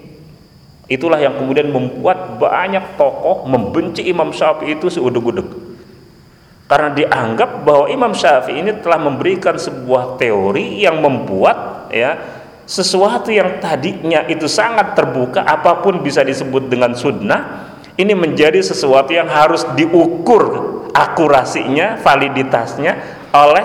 Itulah yang kemudian membuat banyak tokoh membenci Imam Syafi'i itu seuduk-uduk. Karena dianggap bahwa Imam Syafi'i ini telah memberikan sebuah teori yang membuat ya sesuatu yang tadinya itu sangat terbuka apa pun bisa disebut dengan sunnah ini menjadi sesuatu yang harus diukur akurasinya validitasnya oleh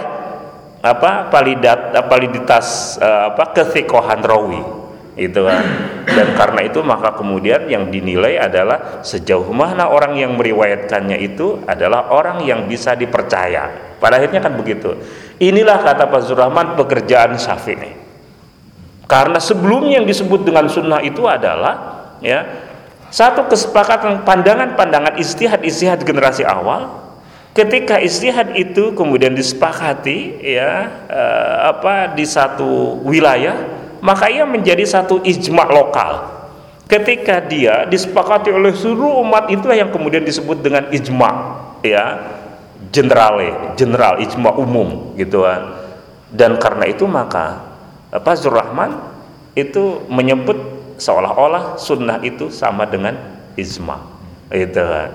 apa validat validitas eh, apa kesikohan rawi itu kan. Dan karena itu maka kemudian yang dinilai adalah sejauh mana orang yang meriwayatkannya itu adalah orang yang bisa dipercaya. Pada akhirnya kan begitu. Inilah kata Pak Zurrahman pekerjaan Syafi'i. Karena sebelumnya yang disebut dengan sunnah itu adalah ya satu kesepakatan pandangan-pandangan istihad-istihad generasi awal. Ketika istihad itu kemudian disepakati ya eh, apa di satu wilayah maka ia menjadi satu ijma lokal. Ketika dia disepakati oleh seluruh umat itulah yang kemudian disebut dengan ijma ya. Generale general ijma umum gitu kan. Dan karena itu maka Pak Zurrahman itu menyebut seolah-olah sunnah itu sama dengan ijma itu kan.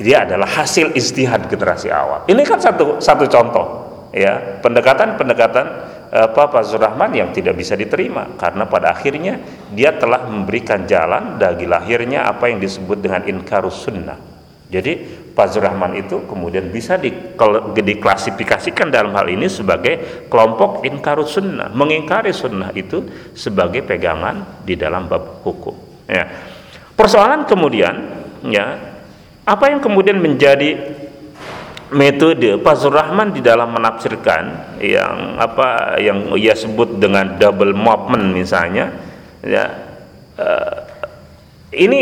Dia adalah hasil istihad generasi awal. Ini kan satu satu contoh ya. Pendekatan-pendekatan apa Pak Zurrahman yang tidak bisa diterima. Karena pada akhirnya dia telah memberikan jalan dari lahirnya apa yang disebut dengan inkarus sunnah. Jadi Pak Zurrahman itu kemudian bisa di, diklasifikasikan dalam hal ini sebagai kelompok inkarus sunnah. Mengingkari sunnah itu sebagai pegangan di dalam bab hukum. Ya. Persoalan kemudian ya apa yang kemudian menjadi metode Pak Rahman di dalam menafsirkan yang apa yang ia sebut dengan double movement misalnya ya uh, ini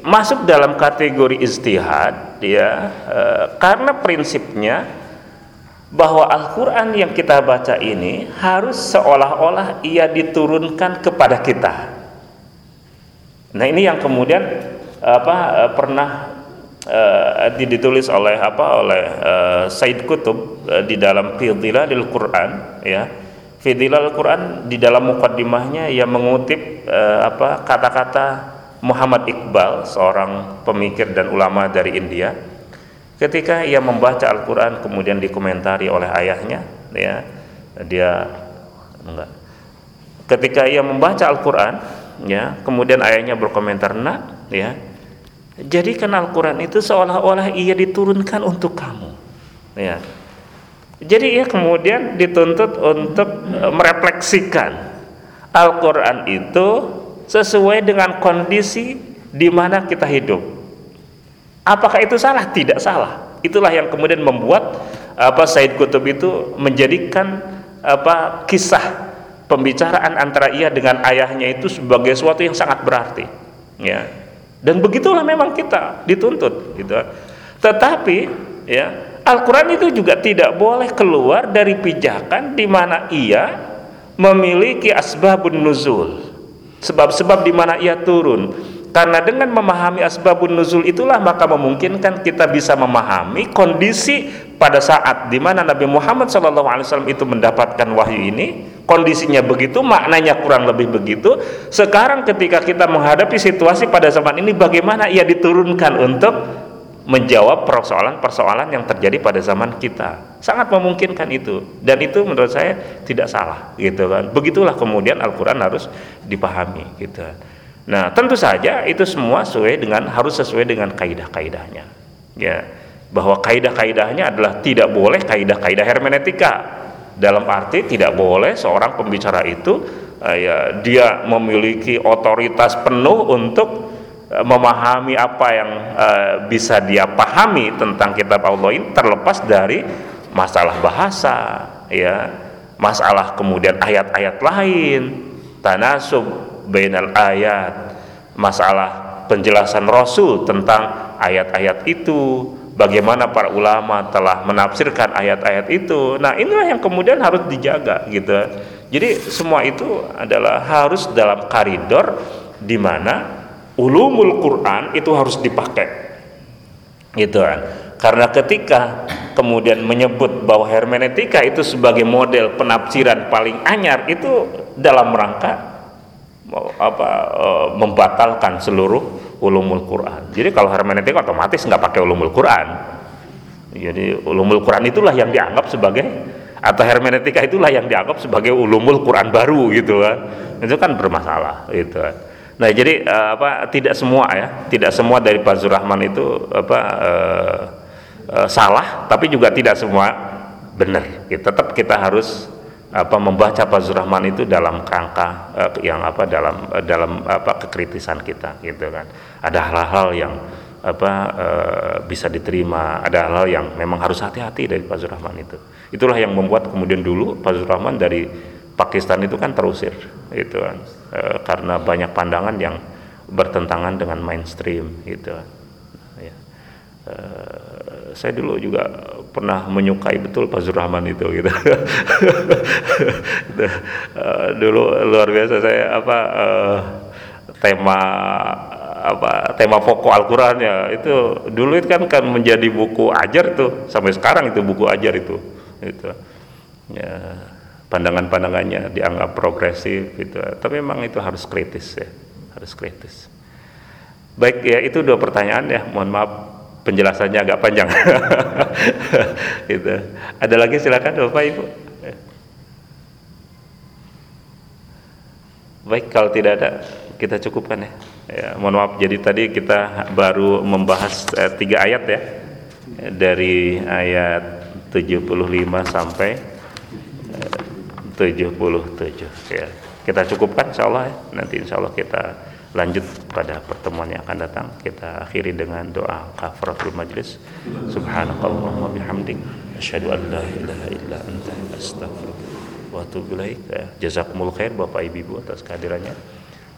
masuk dalam kategori istihad ya uh, karena prinsipnya bahwa Al-Qur'an yang kita baca ini harus seolah-olah ia diturunkan kepada kita. Nah, ini yang kemudian apa uh, pernah uh, ditulis oleh apa? Oleh uh, Said Kutub uh, di dalam Fidilal Quran ya. Fidilal Quran di dalam mukaddimahnya ia mengutip uh, apa? Kata-kata Muhammad Iqbal seorang pemikir dan ulama dari India. Ketika ia membaca Al-Quran kemudian dikomentari oleh ayahnya ya. Dia enggak. Ketika ia membaca Al-Quran ya kemudian ayahnya berkomentar nak ya Jadikan Al-Quran itu seolah-olah ia diturunkan untuk kamu. Ya. Jadi ia kemudian dituntut untuk e, merefleksikan Al-Quran itu sesuai dengan kondisi di mana kita hidup. Apakah itu salah? Tidak salah. Itulah yang kemudian membuat apa Said Kutub itu menjadikan apa kisah pembicaraan antara ia dengan ayahnya itu sebagai sesuatu yang sangat berarti. Ya dan begitulah memang kita dituntut gitu. Tetapi ya Al-Quran itu juga tidak boleh keluar dari pijakan di mana ia memiliki asbabun nuzul. Sebab-sebab di mana ia turun. Karena dengan memahami asbabun nuzul itulah maka memungkinkan kita bisa memahami kondisi pada saat di mana Nabi Muhammad SAW itu mendapatkan wahyu ini, kondisinya begitu, maknanya kurang lebih begitu. Sekarang ketika kita menghadapi situasi pada zaman ini, bagaimana ia diturunkan untuk menjawab persoalan-persoalan yang terjadi pada zaman kita sangat memungkinkan itu dan itu menurut saya tidak salah gitu kan begitulah kemudian Al-Quran harus dipahami gitu Nah, tentu saja itu semua sesuai dengan harus sesuai dengan kaidah-kaidahnya. Ya, bahwa kaidah-kaidahnya adalah tidak boleh kaidah-kaidah hermeneutika. Dalam arti tidak boleh seorang pembicara itu uh, ya dia memiliki otoritas penuh untuk uh, memahami apa yang uh, bisa dia pahami tentang kitab Allah ini terlepas dari masalah bahasa, ya, masalah kemudian ayat-ayat lain, tanasub bainal ayat masalah penjelasan Rasul tentang ayat-ayat itu bagaimana para ulama telah menafsirkan ayat-ayat itu. Nah inilah yang kemudian harus dijaga gitu. Jadi semua itu adalah harus dalam koridor di mana ulumul Quran itu harus dipakai. Gitu. Kan karena ketika kemudian menyebut bahwa hermeneutika itu sebagai model penafsiran paling anyar itu dalam rangka apa e, membatalkan seluruh ulumul Quran. Jadi kalau hermeneutik otomatis nggak pakai ulumul Quran. Jadi ulumul Quran itulah yang dianggap sebagai atau hermeneutika itulah yang dianggap sebagai ulumul Quran baru gitu kan. Itu kan bermasalah gitu kan. Nah, jadi e, apa tidak semua ya, tidak semua dari Pak Zurrahman itu apa e, e, salah, tapi juga tidak semua benar. Ya, tetap kita harus apa membaca Fazlur Rahman itu dalam kangka uh, yang apa dalam uh, dalam apa kekritisan kita gitu kan ada hal-hal yang apa uh, bisa diterima ada hal-hal yang memang harus hati-hati dari Fazlur Rahman itu itulah yang membuat kemudian dulu Fazlur Rahman dari Pakistan itu kan terusir itu kan uh, karena banyak pandangan yang bertentangan dengan mainstream gitu kan ya. Uh, saya dulu juga pernah menyukai betul Pak Zurrahman itu gitu. dulu luar biasa saya apa tema apa tema pokok Al-Qur'an ya itu dulu itu kan kan menjadi buku ajar tuh sampai sekarang itu buku ajar itu. Itu. Ya pandangan-pandangannya dianggap progresif gitu. Tapi memang itu harus kritis ya. Harus kritis. Baik ya itu dua pertanyaan ya. Mohon maaf penjelasannya agak panjang. itu. Ada lagi? Silakan Bapak Ibu. Baik kalau tidak ada kita cukupkan ya. Ya mohon maaf. Jadi tadi kita baru membahas eh, tiga ayat ya. Dari ayat 75 sampai eh, 77 ya. Kita cukupkan insyaallah ya. Nanti insyaallah kita lanjut pada pertemuan yang akan datang. Kita akhiri dengan doa kafaratul majlis. Subhanakallahumma bihamdik. Asyhadu an la ilaha illa anta astaghfiruka wa atubu ilaik. Jazakumul khair Bapak Ibu atas kehadirannya